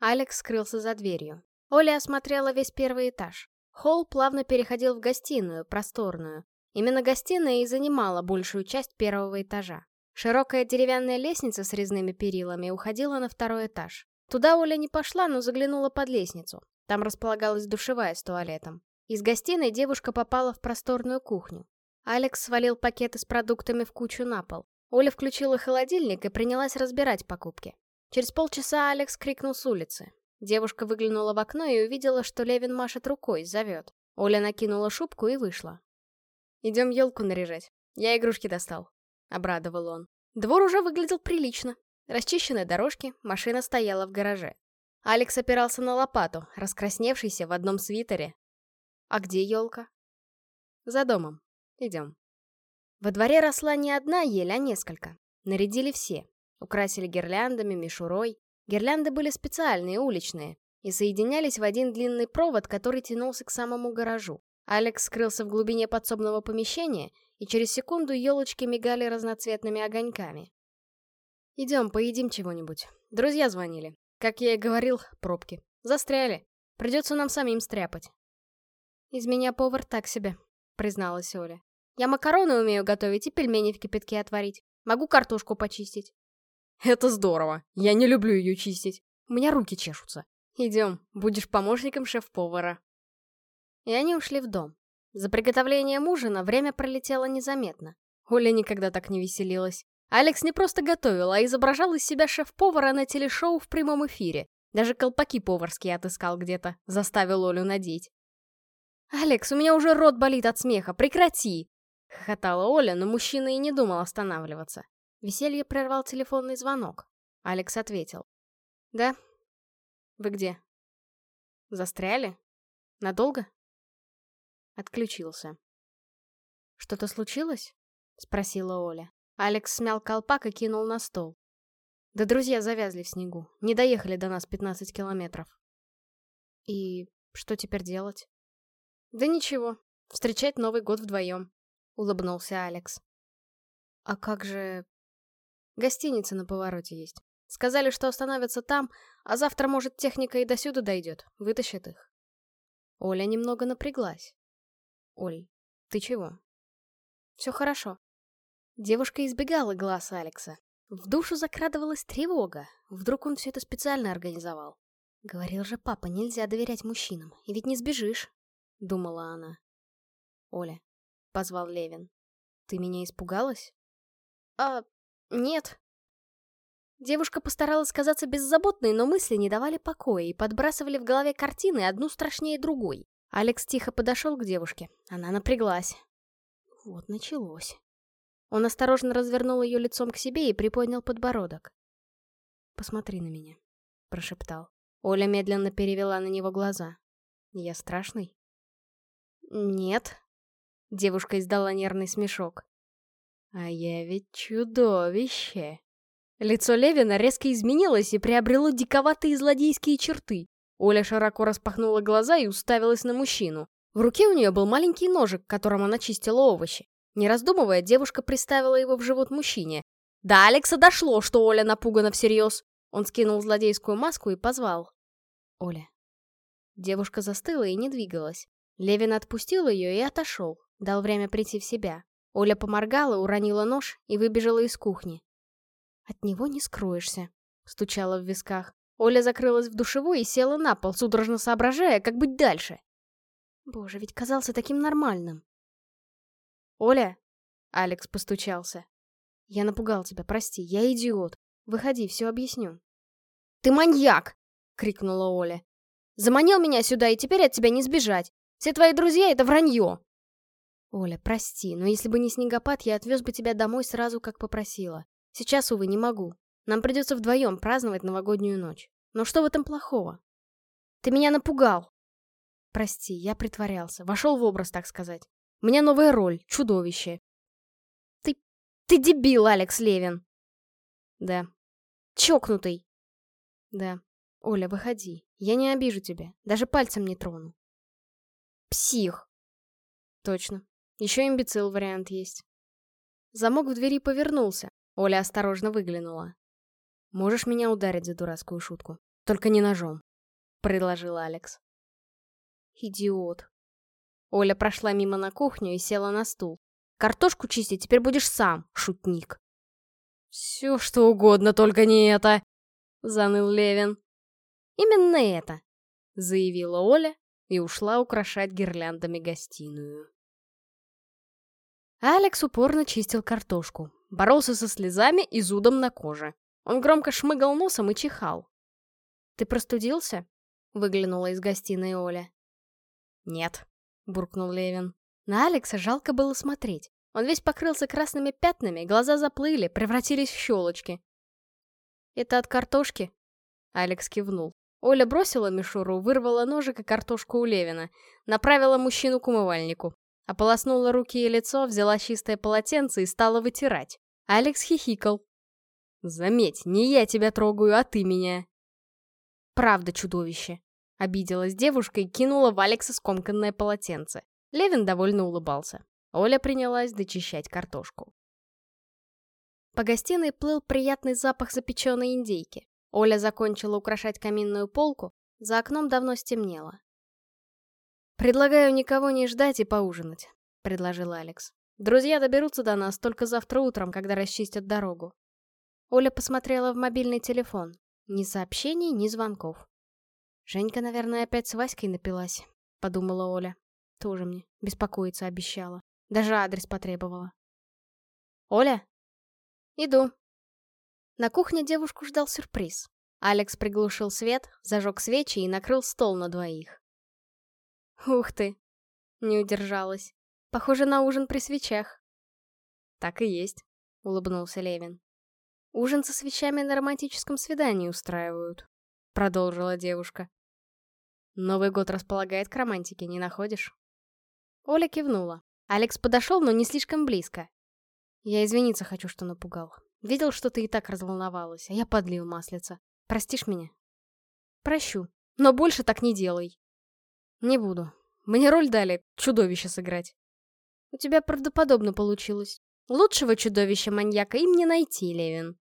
Алекс скрылся за дверью. Оля осмотрела весь первый этаж. Холл плавно переходил в гостиную, просторную. Именно гостиная и занимала большую часть первого этажа. Широкая деревянная лестница с резными перилами уходила на второй этаж. Туда Оля не пошла, но заглянула под лестницу. Там располагалась душевая с туалетом. Из гостиной девушка попала в просторную кухню. Алекс свалил пакеты с продуктами в кучу на пол. Оля включила холодильник и принялась разбирать покупки. Через полчаса Алекс крикнул с улицы. Девушка выглянула в окно и увидела, что Левин машет рукой, зовет. Оля накинула шубку и вышла. «Идем елку наряжать. Я игрушки достал», — обрадовал он. Двор уже выглядел прилично. Расчищены дорожки, машина стояла в гараже. Алекс опирался на лопату, раскрасневшийся в одном свитере. «А где елка?» «За домом. Идем». Во дворе росла не одна ель, а несколько. Нарядили все. Украсили гирляндами, мишурой. Гирлянды были специальные, уличные, и соединялись в один длинный провод, который тянулся к самому гаражу. Алекс скрылся в глубине подсобного помещения и через секунду елочки мигали разноцветными огоньками. «Идем, поедим чего-нибудь. Друзья звонили. Как я и говорил, пробки. Застряли. Придется нам самим стряпать». «Из меня повар так себе», — призналась Оля. «Я макароны умею готовить и пельмени в кипятке отварить. Могу картошку почистить». «Это здорово. Я не люблю ее чистить. У меня руки чешутся. Идем, будешь помощником шеф-повара». И они ушли в дом. За приготовление ужина время пролетело незаметно. Оля никогда так не веселилась. Алекс не просто готовил, а изображал из себя шеф-повара на телешоу в прямом эфире. Даже колпаки поварские отыскал где-то, заставил Олю надеть. «Алекс, у меня уже рот болит от смеха, прекрати!» Хохотала Оля, но мужчина и не думал останавливаться. Веселье прервал телефонный звонок. Алекс ответил. «Да? Вы где?» «Застряли? Надолго?» отключился. «Что-то случилось?» — спросила Оля. Алекс смял колпак и кинул на стол. «Да друзья завязли в снегу. Не доехали до нас 15 километров». «И что теперь делать?» «Да ничего. Встречать Новый год вдвоем», — улыбнулся Алекс. «А как же...» «Гостиница на повороте есть. Сказали, что остановятся там, а завтра, может, техника и досюда дойдет, вытащит их». Оля немного напряглась. Олей. «Ты чего?» «Все хорошо». Девушка избегала глаз Алекса. В душу закрадывалась тревога. Вдруг он все это специально организовал. «Говорил же папа, нельзя доверять мужчинам, и ведь не сбежишь», — думала она. «Оля», — позвал Левин, — «ты меня испугалась?» «А, нет». Девушка постаралась казаться беззаботной, но мысли не давали покоя и подбрасывали в голове картины одну страшнее другой. Алекс тихо подошел к девушке. Она напряглась. Вот началось. Он осторожно развернул ее лицом к себе и приподнял подбородок. «Посмотри на меня», — прошептал. Оля медленно перевела на него глаза. «Я страшный?» «Нет», — девушка издала нервный смешок. «А я ведь чудовище!» Лицо Левина резко изменилось и приобрело диковатые злодейские черты. Оля широко распахнула глаза и уставилась на мужчину. В руке у нее был маленький ножик, которым она чистила овощи. Не раздумывая, девушка приставила его в живот мужчине. До Алекса дошло, что Оля напугана всерьез. Он скинул злодейскую маску и позвал. «Оля». Девушка застыла и не двигалась. Левин отпустил ее и отошел, дал время прийти в себя. Оля поморгала, уронила нож и выбежала из кухни. «От него не скроешься», — стучала в висках. Оля закрылась в душевой и села на пол, судорожно соображая, как быть дальше. Боже, ведь казался таким нормальным. «Оля!» — Алекс постучался. «Я напугал тебя, прости, я идиот. Выходи, все объясню». «Ты маньяк!» — крикнула Оля. «Заманил меня сюда, и теперь от тебя не сбежать. Все твои друзья — это вранье!» «Оля, прости, но если бы не снегопад, я отвез бы тебя домой сразу, как попросила. Сейчас, увы, не могу. Нам придется вдвоем праздновать новогоднюю ночь. Но что в этом плохого? Ты меня напугал. Прости, я притворялся. Вошел в образ, так сказать. У меня новая роль, чудовище. Ты... ты дебил, Алекс Левин. Да. Чокнутый. Да. Оля, выходи. Я не обижу тебя. Даже пальцем не трону. Псих. Точно. Еще имбецил вариант есть. Замок в двери повернулся. Оля осторожно выглянула можешь меня ударить за дурацкую шутку. Только не ножом», — предложил Алекс. «Идиот». Оля прошла мимо на кухню и села на стул. «Картошку чистить теперь будешь сам, шутник». «Все что угодно, только не это», — заныл Левин. «Именно это», — заявила Оля и ушла украшать гирляндами гостиную. Алекс упорно чистил картошку, боролся со слезами и зудом на коже. Он громко шмыгал носом и чихал. «Ты простудился?» — выглянула из гостиной Оля. «Нет», — буркнул Левин. На Алекса жалко было смотреть. Он весь покрылся красными пятнами, глаза заплыли, превратились в щелочки. «Это от картошки?» Алекс кивнул. Оля бросила мишуру, вырвала ножик и картошку у Левина, направила мужчину к умывальнику. Ополоснула руки и лицо, взяла чистое полотенце и стала вытирать. Алекс хихикал, Заметь, не я тебя трогаю, а ты меня. Правда чудовище. Обиделась девушка и кинула в Алекса скомканное полотенце. Левин довольно улыбался. Оля принялась дочищать картошку. По гостиной плыл приятный запах запеченной индейки. Оля закончила украшать каминную полку, за окном давно стемнело. «Предлагаю никого не ждать и поужинать», — предложил Алекс. «Друзья доберутся до нас только завтра утром, когда расчистят дорогу». Оля посмотрела в мобильный телефон. Ни сообщений, ни звонков. «Женька, наверное, опять с Васькой напилась», — подумала Оля. Тоже мне беспокоиться обещала. Даже адрес потребовала. «Оля?» «Иду». На кухне девушку ждал сюрприз. Алекс приглушил свет, зажег свечи и накрыл стол на двоих. «Ух ты!» — не удержалась. «Похоже на ужин при свечах». «Так и есть», — улыбнулся Левин. Ужин со свечами на романтическом свидании устраивают», — продолжила девушка. «Новый год располагает к романтике, не находишь?» Оля кивнула. Алекс подошел, но не слишком близко. «Я извиниться хочу, что напугал. Видел, что ты и так разволновалась, а я подлил маслица. Простишь меня?» «Прощу, но больше так не делай». «Не буду. Мне роль дали чудовище сыграть». «У тебя правдоподобно получилось. Лучшего чудовища-маньяка им не найти, Левин».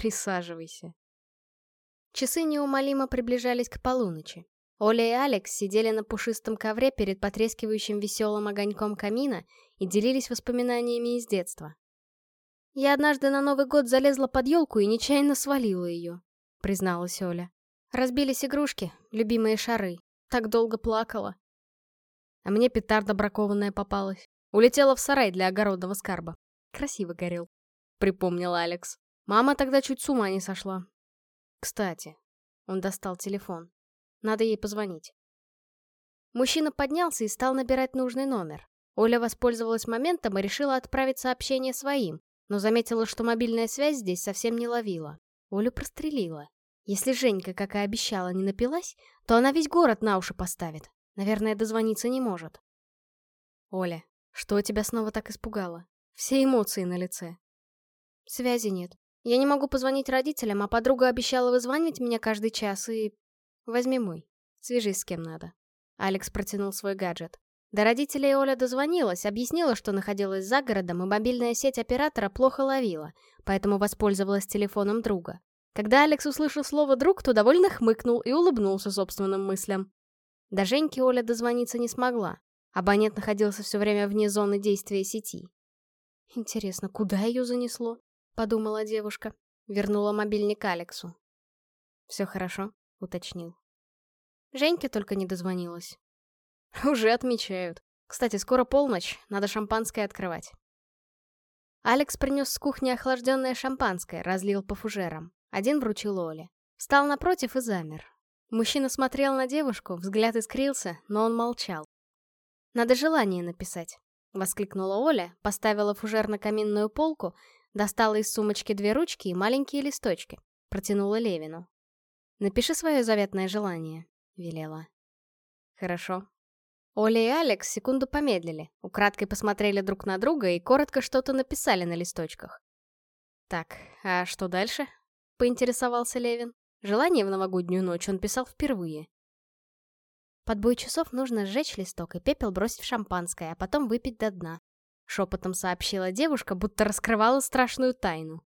«Присаживайся». Часы неумолимо приближались к полуночи. Оля и Алекс сидели на пушистом ковре перед потрескивающим веселым огоньком камина и делились воспоминаниями из детства. «Я однажды на Новый год залезла под елку и нечаянно свалила ее», — призналась Оля. «Разбились игрушки, любимые шары. Так долго плакала». А мне петарда бракованная попалась. Улетела в сарай для огородного скарба. Красиво горел, — припомнил Алекс. Мама тогда чуть с ума не сошла. Кстати, он достал телефон. Надо ей позвонить. Мужчина поднялся и стал набирать нужный номер. Оля воспользовалась моментом и решила отправить сообщение своим, но заметила, что мобильная связь здесь совсем не ловила. Олю прострелила. Если Женька, как и обещала, не напилась, то она весь город на уши поставит. Наверное, дозвониться не может. «Оля, что тебя снова так испугало? Все эмоции на лице». «Связи нет. Я не могу позвонить родителям, а подруга обещала вызванивать меня каждый час и... Возьми мой. Свяжись с кем надо. Алекс протянул свой гаджет. До родителей Оля дозвонилась, объяснила, что находилась за городом, и мобильная сеть оператора плохо ловила, поэтому воспользовалась телефоном друга. Когда Алекс услышал слово «друг», то довольно хмыкнул и улыбнулся собственным мыслям. До Женьки Оля дозвониться не смогла. Абонент находился все время вне зоны действия сети. Интересно, куда ее занесло? подумала девушка. Вернула мобильник Алексу. «Все хорошо», — уточнил. Женьке только не дозвонилась. «Уже отмечают. Кстати, скоро полночь, надо шампанское открывать». Алекс принес с кухни охлажденное шампанское, разлил по фужерам. Один вручил Оле. Встал напротив и замер. Мужчина смотрел на девушку, взгляд искрился, но он молчал. «Надо желание написать», — воскликнула Оля, поставила фужер на каминную полку, достала из сумочки две ручки и маленькие листочки, протянула Левину. «Напиши свое заветное желание», — велела. «Хорошо». Оля и Алекс секунду помедлили, украдкой посмотрели друг на друга и коротко что-то написали на листочках. «Так, а что дальше?» — поинтересовался Левин. Желание в новогоднюю ночь он писал впервые. Под бой часов нужно сжечь листок и пепел бросить в шампанское, а потом выпить до дна. — шепотом сообщила девушка, будто раскрывала страшную тайну.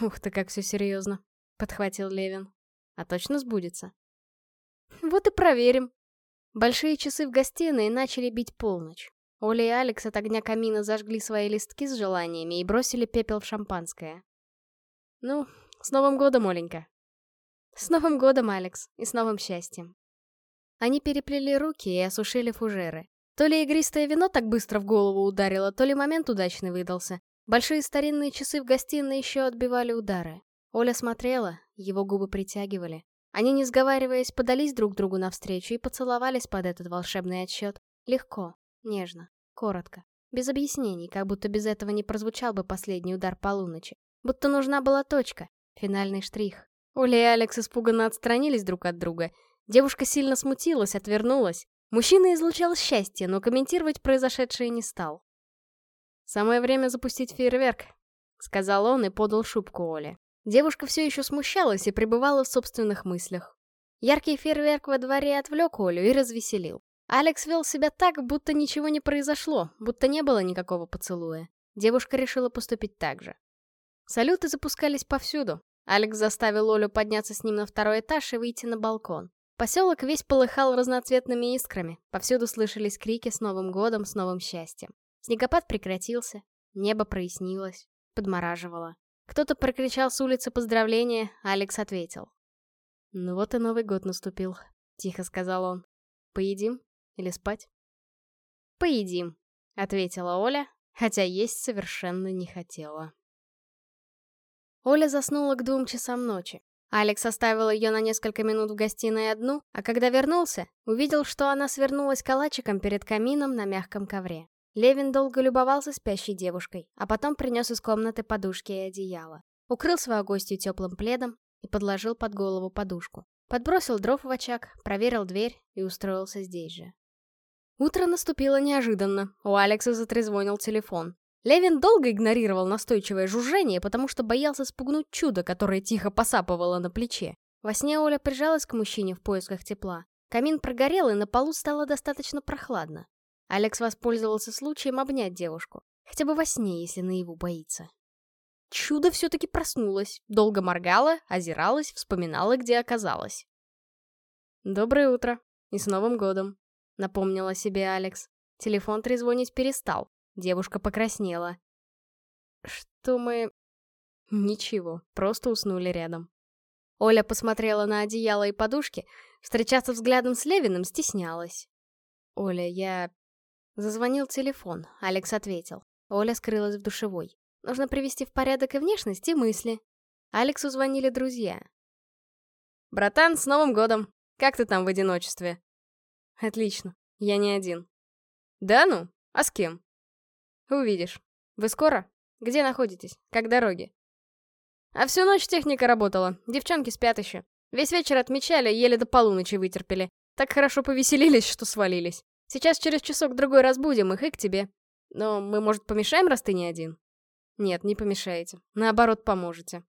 «Ух ты, как все серьезно», — подхватил Левин. «А точно сбудется?» «Вот и проверим». Большие часы в гостиной начали бить полночь. Оля и Алекс от огня камина зажгли свои листки с желаниями и бросили пепел в шампанское. «Ну, с Новым годом, Оленька!» «С Новым годом, Алекс, и с новым счастьем!» Они переплели руки и осушили фужеры. То ли игристое вино так быстро в голову ударило, то ли момент удачный выдался. Большие старинные часы в гостиной еще отбивали удары. Оля смотрела, его губы притягивали. Они, не сговариваясь, подались друг другу навстречу и поцеловались под этот волшебный отсчет. Легко, нежно, коротко, без объяснений, как будто без этого не прозвучал бы последний удар полуночи. Будто нужна была точка, финальный штрих. Оля и Алекс испуганно отстранились друг от друга. Девушка сильно смутилась, отвернулась. Мужчина излучал счастье, но комментировать произошедшее не стал. «Самое время запустить фейерверк», — сказал он и подал шубку Оле. Девушка все еще смущалась и пребывала в собственных мыслях. Яркий фейерверк во дворе отвлек Олю и развеселил. Алекс вел себя так, будто ничего не произошло, будто не было никакого поцелуя. Девушка решила поступить так же. Салюты запускались повсюду. Алекс заставил Олю подняться с ним на второй этаж и выйти на балкон. Поселок весь полыхал разноцветными искрами, повсюду слышались крики «С Новым годом! С новым счастьем!». Снегопад прекратился, небо прояснилось, подмораживало. Кто-то прокричал с улицы поздравления, Алекс ответил. «Ну вот и Новый год наступил», — тихо сказал он. «Поедим или спать?» «Поедим», — ответила Оля, хотя есть совершенно не хотела. Оля заснула к двум часам ночи. Алекс оставил ее на несколько минут в гостиной одну, а когда вернулся, увидел, что она свернулась калачиком перед камином на мягком ковре. Левин долго любовался спящей девушкой, а потом принес из комнаты подушки и одеяло. Укрыл свою гостью теплым пледом и подложил под голову подушку. Подбросил дров в очаг, проверил дверь и устроился здесь же. Утро наступило неожиданно. У Алекса затрезвонил телефон. Левин долго игнорировал настойчивое жужжение, потому что боялся спугнуть чудо, которое тихо посапывало на плече. Во сне Оля прижалась к мужчине в поисках тепла. Камин прогорел, и на полу стало достаточно прохладно. Алекс воспользовался случаем обнять девушку. Хотя бы во сне, если наяву боится. Чудо все-таки проснулось, долго моргала, озиралась, вспоминала, где оказалась. «Доброе утро и с Новым годом», — напомнила себе Алекс. Телефон трезвонить перестал, Девушка покраснела. «Что мы...» «Ничего, просто уснули рядом». Оля посмотрела на одеяло и подушки, встречаться взглядом с Левиным стеснялась. «Оля, я...» Зазвонил телефон, Алекс ответил. Оля скрылась в душевой. Нужно привести в порядок и внешность, и мысли. Алексу звонили друзья. «Братан, с Новым годом! Как ты там в одиночестве?» «Отлично, я не один». «Да ну? А с кем?» Увидишь. Вы скоро? Где находитесь? Как дороги? А всю ночь техника работала. Девчонки спят еще. Весь вечер отмечали, еле до полуночи вытерпели. Так хорошо повеселились, что свалились. Сейчас через часок-другой разбудим их и к тебе. Но мы, может, помешаем, раз ты не один? Нет, не помешаете. Наоборот, поможете.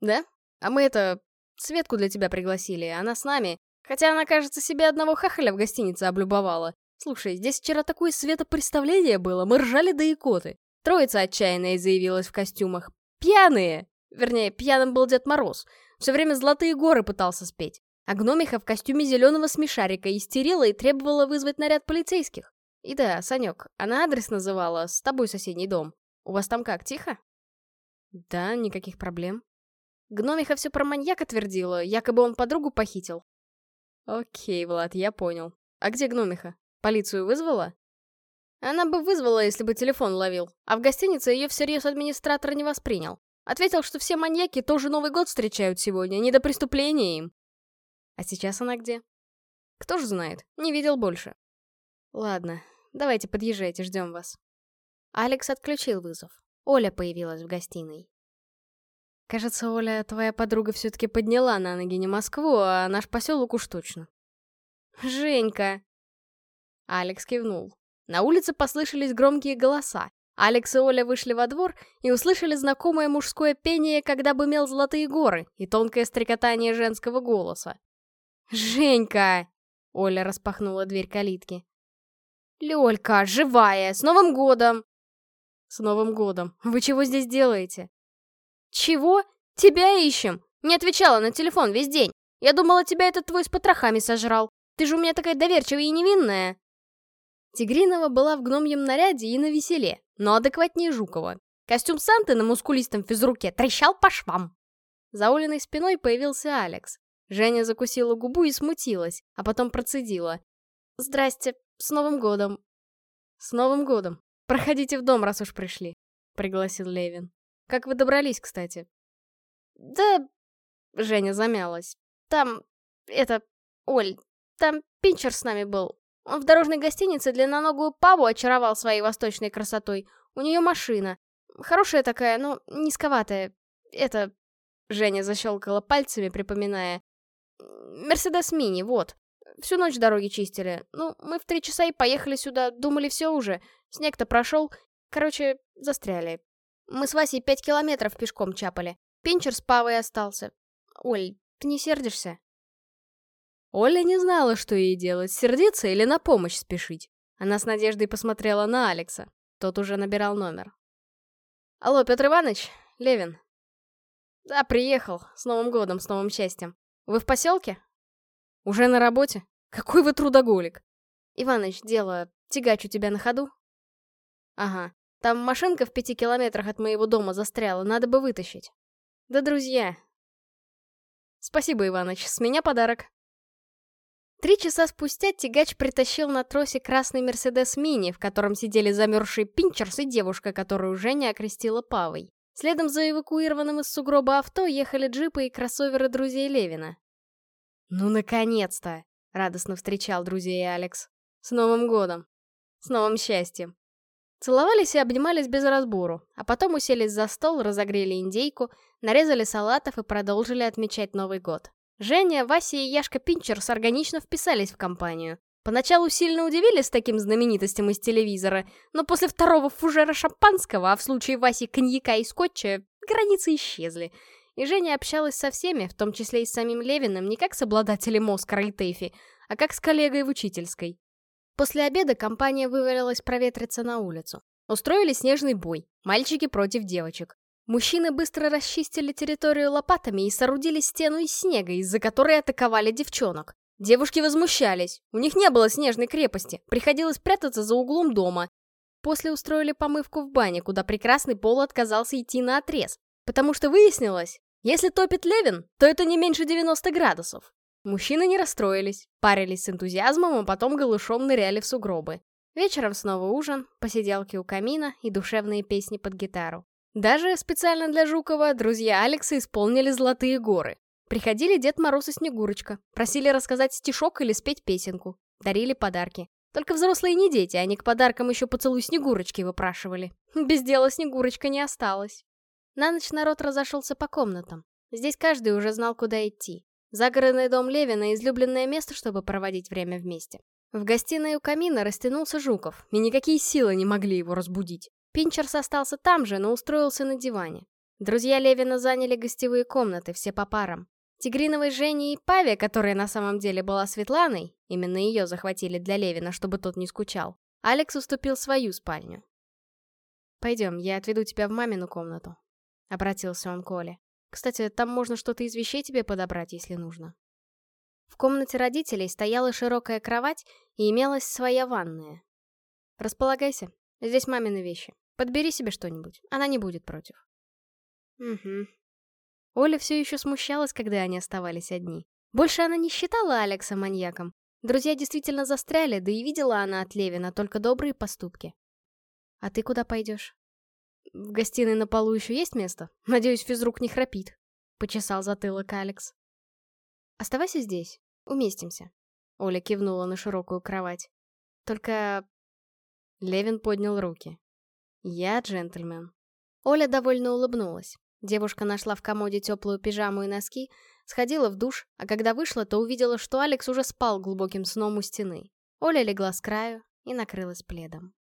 Да? А мы это... Светку для тебя пригласили, она с нами. Хотя она, кажется, себе одного хахаля в гостинице облюбовала. Слушай, здесь вчера такое светопредставление было, мы ржали до икоты. Троица отчаянная заявилась в костюмах. Пьяные! Вернее, пьяным был Дед Мороз. Все время золотые горы пытался спеть. А гномиха в костюме зеленого смешарика истерила и требовала вызвать наряд полицейских. И да, Санек, она адрес называла, с тобой соседний дом. У вас там как, тихо? Да, никаких проблем. Гномиха все про маньяка твердила, якобы он подругу похитил. Окей, Влад, я понял. А где гномиха? Полицию вызвала?» «Она бы вызвала, если бы телефон ловил. А в гостинице ее всерьез администратор не воспринял. Ответил, что все маньяки тоже Новый год встречают сегодня, не до преступления им». «А сейчас она где?» «Кто ж знает, не видел больше». «Ладно, давайте подъезжайте, ждем вас». Алекс отключил вызов. Оля появилась в гостиной. «Кажется, Оля, твоя подруга все-таки подняла на ноги не Москву, а наш поселок уж точно». «Женька!» Алекс кивнул. На улице послышались громкие голоса. Алекс и Оля вышли во двор и услышали знакомое мужское пение, когда бы мел золотые горы, и тонкое стрекотание женского голоса. «Женька!» — Оля распахнула дверь калитки. «Лёлька, живая! С Новым годом!» «С Новым годом! Вы чего здесь делаете?» «Чего? Тебя ищем! Не отвечала на телефон весь день! Я думала, тебя этот твой с потрохами сожрал! Ты же у меня такая доверчивая и невинная!» Тигринова была в гномьем наряде и на веселе, но адекватнее Жукова. Костюм Санты на мускулистом физруке трещал по швам. За Олиной спиной появился Алекс. Женя закусила губу и смутилась, а потом процедила. «Здрасте, с Новым годом!» «С Новым годом! Проходите в дом, раз уж пришли!» — пригласил Левин. «Как вы добрались, кстати?» «Да...» — Женя замялась. «Там... это... Оль, там Пинчер с нами был, он в дорожной гостинице длинноногую Паву очаровал своей восточной красотой. У нее машина. Хорошая такая, но низковатая. Это... Женя защелкала пальцами, припоминая. Мерседес Мини, вот. Всю ночь дороги чистили. Ну, мы в три часа и поехали сюда, думали все уже. Снег-то прошел. Короче, застряли. Мы с Васей пять километров пешком чапали. Пинчер с Павой остался. Оль, ты не сердишься? Оля не знала, что ей делать, сердиться или на помощь спешить. Она с надеждой посмотрела на Алекса. Тот уже набирал номер. «Алло, Петр Иванович? Левин?» «Да, приехал. С Новым годом, с новым счастьем. Вы в поселке?» «Уже на работе? Какой вы трудоголик!» «Иваныч, дело... Тягач у тебя на ходу?» «Ага. Там машинка в пяти километрах от моего дома застряла, надо бы вытащить». «Да, друзья!» «Спасибо, Иваныч, с меня подарок», Три часа спустя тягач притащил на тросе красный Мерседес Мини, в котором сидели замерзшие Пинчерс и девушка, которую Женя окрестила Павой. Следом за эвакуированным из сугроба авто ехали джипы и кроссоверы друзей Левина. «Ну, наконец-то!» — радостно встречал друзей Алекс. «С Новым годом! С новым счастьем!» Целовались и обнимались без разбору, а потом уселись за стол, разогрели индейку, нарезали салатов и продолжили отмечать Новый год. Женя, Вася и Яшка Пинчерс органично вписались в компанию. Поначалу сильно удивились таким знаменитостям из телевизора, но после второго фужера шампанского, а в случае Васи коньяка и скотча, границы исчезли. И Женя общалась со всеми, в том числе и с самим Левиным, не как с обладателем Оскара и Тэфи, а как с коллегой в учительской. После обеда компания вывалилась проветриться на улицу. Устроили снежный бой, мальчики против девочек. Мужчины быстро расчистили территорию лопатами и соорудили стену из снега, из-за которой атаковали девчонок. Девушки возмущались. У них не было снежной крепости, приходилось прятаться за углом дома. После устроили помывку в бане, куда прекрасный Пол отказался идти на отрез, потому что выяснилось, если топит Левин, то это не меньше 90 градусов. Мужчины не расстроились, парились с энтузиазмом, а потом голышом ныряли в сугробы. Вечером снова ужин, посиделки у камина и душевные песни под гитару. Даже специально для Жукова друзья Алекса исполнили «Золотые горы». Приходили Дед Мороз и Снегурочка, просили рассказать стишок или спеть песенку, дарили подарки. Только взрослые не дети, они к подаркам еще поцелуй Снегурочки выпрашивали. Без дела Снегурочка не осталась. На ночь народ разошелся по комнатам. Здесь каждый уже знал, куда идти. Загородный дом Левина – излюбленное место, чтобы проводить время вместе. В гостиной у камина растянулся Жуков, и никакие силы не могли его разбудить. Пинчер остался там же, но устроился на диване. Друзья Левина заняли гостевые комнаты, все по парам. Тигриновой Жене и Паве, которая на самом деле была Светланой, именно ее захватили для Левина, чтобы тот не скучал, Алекс уступил свою спальню. «Пойдем, я отведу тебя в мамину комнату», — обратился он к Оле. «Кстати, там можно что-то из вещей тебе подобрать, если нужно». В комнате родителей стояла широкая кровать и имелась своя ванная. «Располагайся, здесь мамины вещи», Подбери себе что-нибудь, она не будет против. Угу. Оля все еще смущалась, когда они оставались одни. Больше она не считала Алекса маньяком. Друзья действительно застряли, да и видела она от Левина только добрые поступки. А ты куда пойдешь? В гостиной на полу еще есть место? Надеюсь, физрук не храпит. Почесал затылок Алекс. Оставайся здесь, уместимся. Оля кивнула на широкую кровать. Только... Левин поднял руки. «Я джентльмен». Оля довольно улыбнулась. Девушка нашла в комоде теплую пижаму и носки, сходила в душ, а когда вышла, то увидела, что Алекс уже спал глубоким сном у стены. Оля легла с краю и накрылась пледом.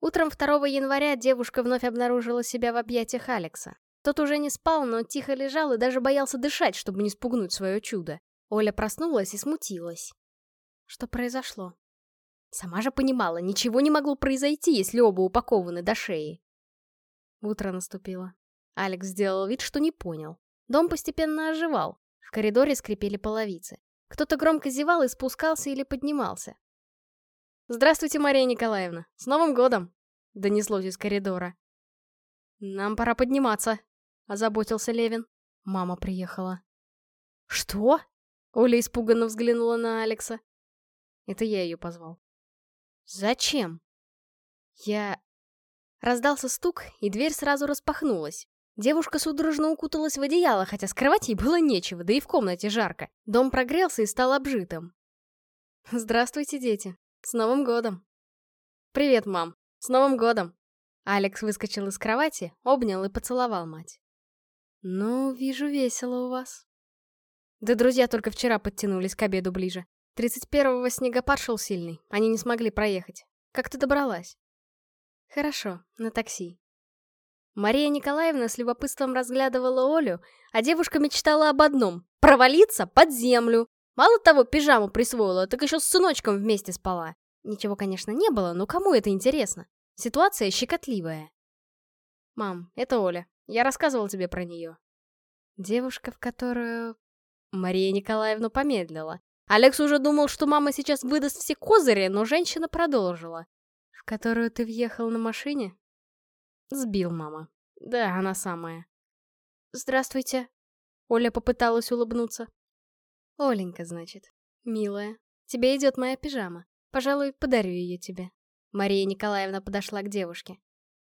Утром 2 января девушка вновь обнаружила себя в объятиях Алекса. Тот уже не спал, но тихо лежал и даже боялся дышать, чтобы не спугнуть свое чудо. Оля проснулась и смутилась. Что произошло? Сама же понимала, ничего не могло произойти, если оба упакованы до шеи. Утро наступило. Алекс сделал вид, что не понял. Дом постепенно оживал. В коридоре скрипели половицы. Кто-то громко зевал и спускался или поднимался. «Здравствуйте, Мария Николаевна! С Новым годом!» — донеслось из коридора. «Нам пора подниматься», — озаботился Левин. Мама приехала. «Что?» — Оля испуганно взглянула на Алекса. Это я ее позвал. «Зачем?» Я... Раздался стук, и дверь сразу распахнулась. Девушка судорожно укуталась в одеяло, хотя скрывать ей было нечего, да и в комнате жарко. Дом прогрелся и стал обжитым. «Здравствуйте, дети. С Новым годом!» «Привет, мам. С Новым годом!» Алекс выскочил из кровати, обнял и поцеловал мать. «Ну, вижу, весело у вас». Да друзья только вчера подтянулись к обеду ближе. Тридцать первого снегопад шел сильный, они не смогли проехать. Как ты добралась? Хорошо, на такси. Мария Николаевна с любопытством разглядывала Олю, а девушка мечтала об одном — провалиться под землю. Мало того, пижаму присвоила, так еще с сыночком вместе спала. Ничего, конечно, не было, но кому это интересно? Ситуация щекотливая. «Мам, это Оля. Я рассказывал тебе про нее». Девушка, в которую... Мария Николаевна помедлила. Алекс уже думал, что мама сейчас выдаст все козыри, но женщина продолжила. «В которую ты въехал на машине?» Сбил мама. Да, она самая. «Здравствуйте». Оля попыталась улыбнуться. «Оленька, значит. Милая, тебе идет моя пижама. Пожалуй, подарю ее тебе». Мария Николаевна подошла к девушке.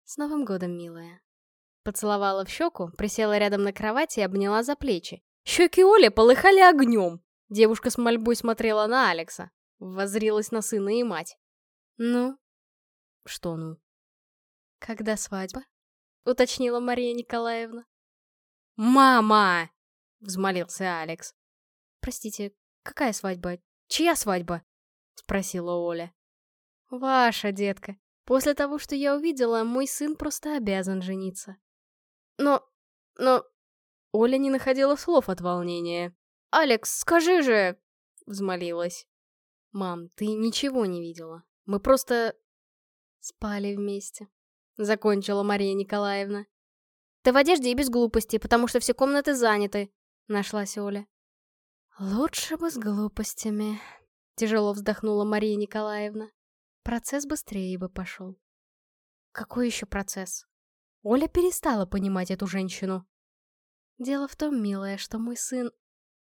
«С Новым годом, милая». Поцеловала в щеку, присела рядом на кровати и обняла за плечи. Щеки Оли полыхали огнем. Девушка с мольбой смотрела на Алекса, воззрилась на сына и мать. «Ну?» «Что ну?» «Когда свадьба?» — уточнила Мария Николаевна. «Мама!» — взмолился Алекс. «Простите, какая свадьба? Чья свадьба?» — спросила Оля. «Ваша, детка. После того, что я увидела, мой сын просто обязан жениться». «Но... но...» Оля не находила слов от волнения. «Алекс, скажи же!» — взмолилась. «Мам, ты ничего не видела. Мы просто...» «Спали вместе», — закончила Мария Николаевна. «Ты в одежде и без глупости, потому что все комнаты заняты», — нашлась Оля. «Лучше бы с глупостями», — тяжело вздохнула Мария Николаевна. «Процесс быстрее бы пошел». «Какой еще процесс?» Оля перестала понимать эту женщину. «Дело в том, милая, что мой сын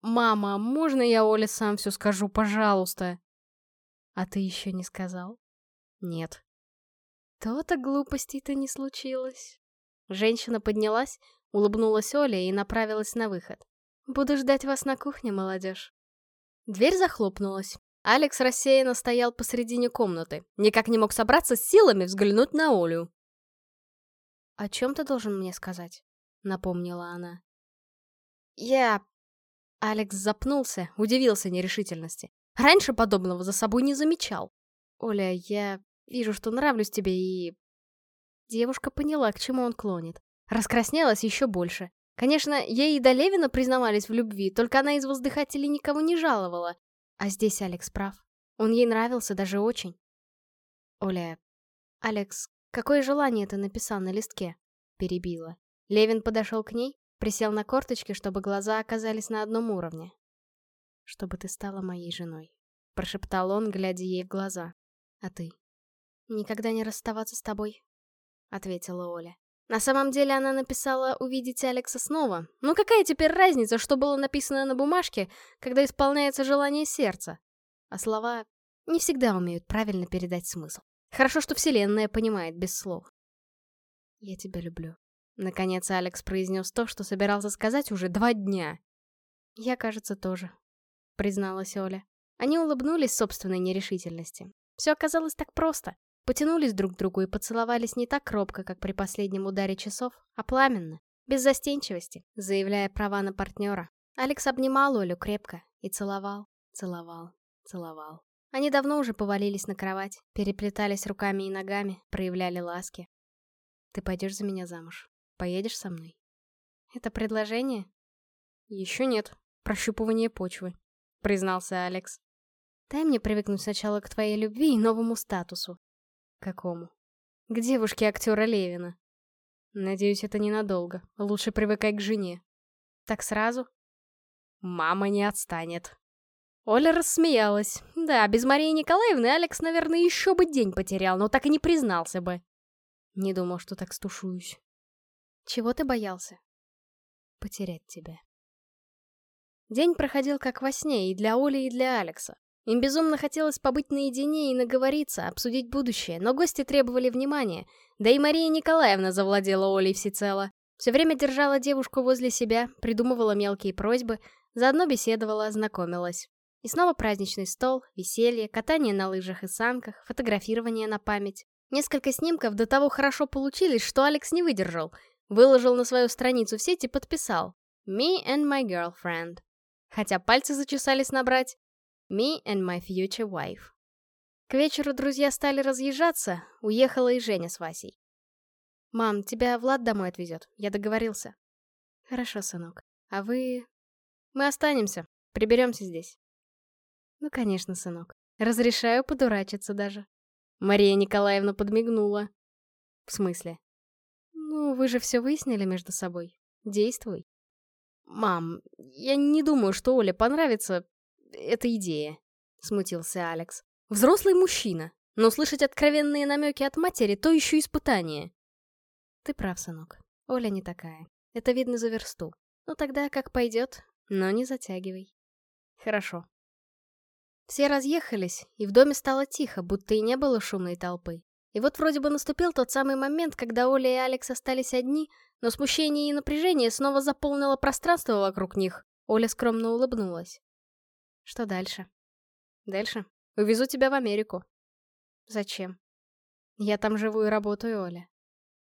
«Мама, можно я Оле сам все скажу, пожалуйста?» «А ты еще не сказал?» «Нет». «То-то глупостей-то не случилось». Женщина поднялась, улыбнулась Оле и направилась на выход. «Буду ждать вас на кухне, молодежь». Дверь захлопнулась. Алекс рассеянно стоял посредине комнаты, никак не мог собраться с силами взглянуть на Олю. «О чем ты должен мне сказать?» — напомнила она. «Я Алекс запнулся, удивился нерешительности. Раньше подобного за собой не замечал. «Оля, я вижу, что нравлюсь тебе и...» Девушка поняла, к чему он клонит. Раскраснелась еще больше. Конечно, ей и до Левина признавались в любви, только она из воздыхателей никого не жаловала. А здесь Алекс прав. Он ей нравился даже очень. «Оля, Алекс, какое желание ты написал на листке?» Перебила. Левин подошел к ней, Присел на корточки, чтобы глаза оказались на одном уровне. «Чтобы ты стала моей женой», — прошептал он, глядя ей в глаза. «А ты?» «Никогда не расставаться с тобой», — ответила Оля. На самом деле она написала «Увидеть Алекса снова». Ну какая теперь разница, что было написано на бумажке, когда исполняется желание сердца? А слова не всегда умеют правильно передать смысл. Хорошо, что Вселенная понимает без слов. «Я тебя люблю», Наконец Алекс произнес то, что собирался сказать уже два дня. «Я, кажется, тоже», — призналась Оля. Они улыбнулись собственной нерешительности. Все оказалось так просто. Потянулись друг к другу и поцеловались не так робко, как при последнем ударе часов, а пламенно, без застенчивости, заявляя права на партнера. Алекс обнимал Олю крепко и целовал, целовал, целовал. Они давно уже повалились на кровать, переплетались руками и ногами, проявляли ласки. «Ты пойдешь за меня замуж?» Поедешь со мной?» «Это предложение?» «Еще нет. Прощупывание почвы», — признался Алекс. «Дай мне привыкнуть сначала к твоей любви и новому статусу». «Какому?» «К девушке актера Левина». «Надеюсь, это ненадолго. Лучше привыкай к жене». «Так сразу?» «Мама не отстанет», Оля рассмеялась. Да, без Марии Николаевны Алекс, наверное, еще бы день потерял, но так и не признался бы. Не думал, что так стушуюсь. Чего ты боялся? Потерять тебя. День проходил как во сне и для Оли, и для Алекса. Им безумно хотелось побыть наедине и наговориться, обсудить будущее, но гости требовали внимания. Да и Мария Николаевна завладела Олей всецело. Все время держала девушку возле себя, придумывала мелкие просьбы, заодно беседовала, знакомилась. И снова праздничный стол, веселье, катание на лыжах и санках, фотографирование на память. Несколько снимков до того хорошо получились, что Алекс не выдержал — Выложил на свою страницу в сети и подписал «Me and my girlfriend». Хотя пальцы зачесались набрать «Me and my future wife». К вечеру друзья стали разъезжаться, уехала и Женя с Васей. «Мам, тебя Влад домой отвезет, я договорился». «Хорошо, сынок. А вы...» «Мы останемся, приберемся здесь». «Ну, конечно, сынок. Разрешаю подурачиться даже». Мария Николаевна подмигнула. «В смысле?» вы же все выяснили между собой. Действуй. Мам, я не думаю, что Оле понравится эта идея, смутился Алекс. Взрослый мужчина, но слышать откровенные намеки от матери — то еще испытание. Ты прав, сынок. Оля не такая. Это видно за версту. Ну тогда как пойдет, но не затягивай. Хорошо. Все разъехались, и в доме стало тихо, будто и не было шумной толпы. И вот вроде бы наступил тот самый момент, когда Оля и Алекс остались одни, но смущение и напряжение снова заполнило пространство вокруг них. Оля скромно улыбнулась. Что дальше? Дальше. Увезу тебя в Америку. Зачем? Я там живу и работаю, Оля.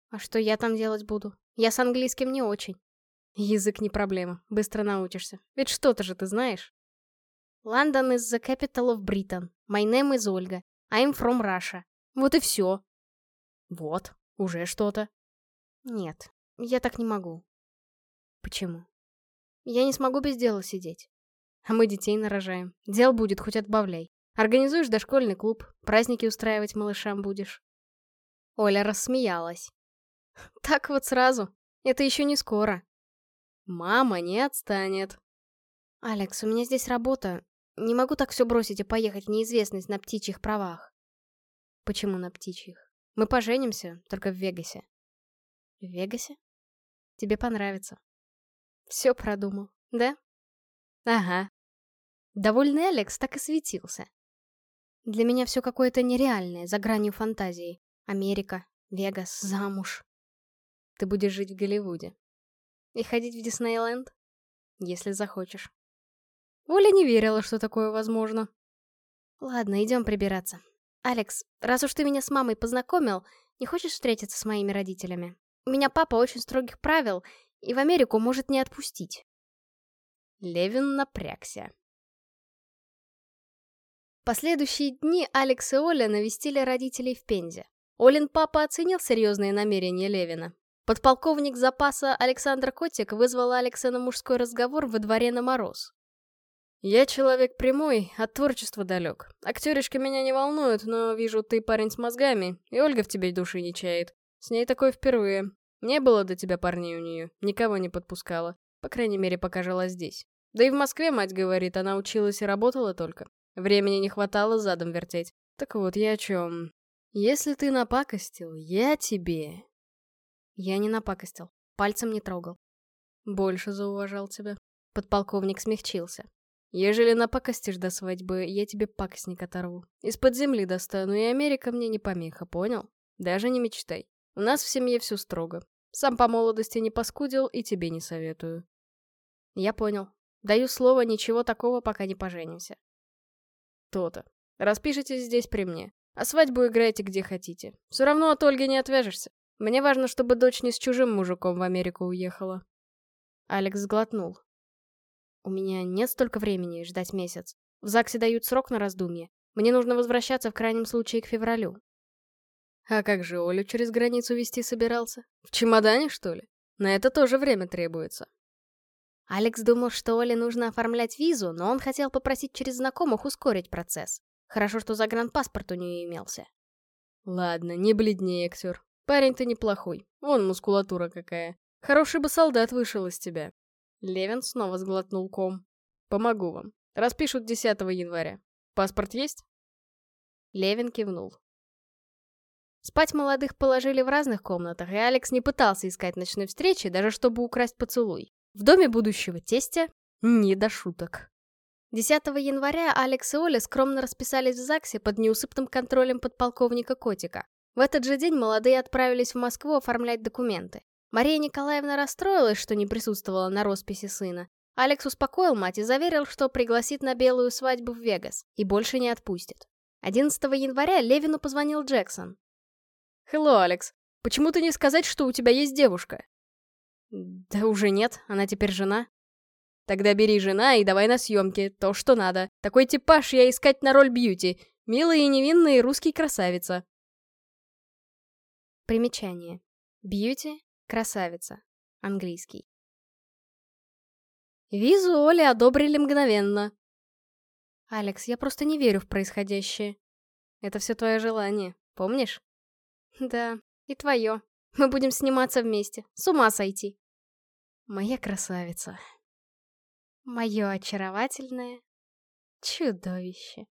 А что я там делать буду? Я с английским не очень. Язык не проблема, быстро научишься. Ведь что-то же ты знаешь. «Лондон из the capital of Britain. My name is Ольга. I'm from Russia. Вот и все. Вот, уже что-то. Нет, я так не могу. Почему? Я не смогу без дела сидеть. А мы детей нарожаем. Дел будет, хоть отбавляй. Организуешь дошкольный клуб, праздники устраивать малышам будешь. Оля рассмеялась. Так вот сразу. Это еще не скоро. Мама не отстанет. Алекс, у меня здесь работа. Не могу так все бросить и поехать в неизвестность на птичьих правах. Почему на птичьих? Мы поженимся, только в Вегасе. В Вегасе? Тебе понравится. Все продумал, да? Ага. Довольный Алекс так и светился. Для меня все какое-то нереальное, за гранью фантазии. Америка, Вегас, замуж. Ты будешь жить в Голливуде. И ходить в Диснейленд? Если захочешь. Оля не верила, что такое возможно. Ладно, идем прибираться. «Алекс, раз уж ты меня с мамой познакомил, не хочешь встретиться с моими родителями? У меня папа очень строгих правил и в Америку может не отпустить». Левин напрягся. Последующие дни Алекс и Оля навестили родителей в Пензе. Олин папа оценил серьезные намерения Левина. Подполковник запаса Александр Котик вызвал Алекса на мужской разговор во дворе на мороз. «Я человек прямой, от творчества далек. Актеришки меня не волнуют, но вижу, ты парень с мозгами, и Ольга в тебе души не чает. С ней такое впервые. Не было до тебя парней у нее, никого не подпускала. По крайней мере, пока жила здесь. Да и в Москве, мать говорит, она училась и работала только. Времени не хватало задом вертеть. Так вот, я о чем? Если ты напакостил, я тебе...» Я не напакостил, пальцем не трогал. «Больше зауважал тебя». Подполковник смягчился. Ежели напакостишь досвать бы, я тебе пакостник оторву. Из-под земли достану, и Америка мне не помеха, понял? Даже не мечтай. У нас в семье все строго. Сам по молодости не поскудил и тебе не советую. Я понял. Даю слово, ничего такого, пока не поженимся. То-то. Распишитесь здесь при мне. А свадьбу играйте где хотите. Все равно от Ольги не отвяжешься. Мне важно, чтобы дочь не с чужим мужиком в Америку уехала. Алекс сглотнул. У меня нет столько времени ждать месяц. В ЗАГСе дают срок на раздумье. Мне нужно возвращаться в крайнем случае к февралю. А как же Олю через границу вести собирался? В чемодане, что ли? На это тоже время требуется. Алекс думал, что Оле нужно оформлять визу, но он хотел попросить через знакомых ускорить процесс. Хорошо, что загранпаспорт у нее имелся. Ладно, не бледнее, актер. Парень ты неплохой. Вон мускулатура какая. Хороший бы солдат вышел из тебя. Левин снова сглотнул ком. «Помогу вам. Распишут 10 января. Паспорт есть?» Левин кивнул. Спать молодых положили в разных комнатах, и Алекс не пытался искать ночной встречи, даже чтобы украсть поцелуй. В доме будущего тестя не до шуток. 10 января Алекс и Оля скромно расписались в ЗАГСе под неусыпным контролем подполковника Котика. В этот же день молодые отправились в Москву оформлять документы. Мария Николаевна расстроилась, что не присутствовала на росписи сына. Алекс успокоил мать и заверил, что пригласит на белую свадьбу в Вегас и больше не отпустит. 11 января Левину позвонил Джексон. «Хелло, Алекс. Почему ты не сказать, что у тебя есть девушка?» «Да уже нет, она теперь жена». «Тогда бери жена и давай на съемки, то, что надо. Такой типаж я искать на роль бьюти. Милый и невинный русский красавица». Примечание. Бьюти Красавица. Английский. Визу Оли одобрили мгновенно. Алекс, я просто не верю в происходящее. Это все твое желание, помнишь? Да, и твое. Мы будем сниматься вместе. С ума сойти. Моя красавица. Мое очаровательное чудовище.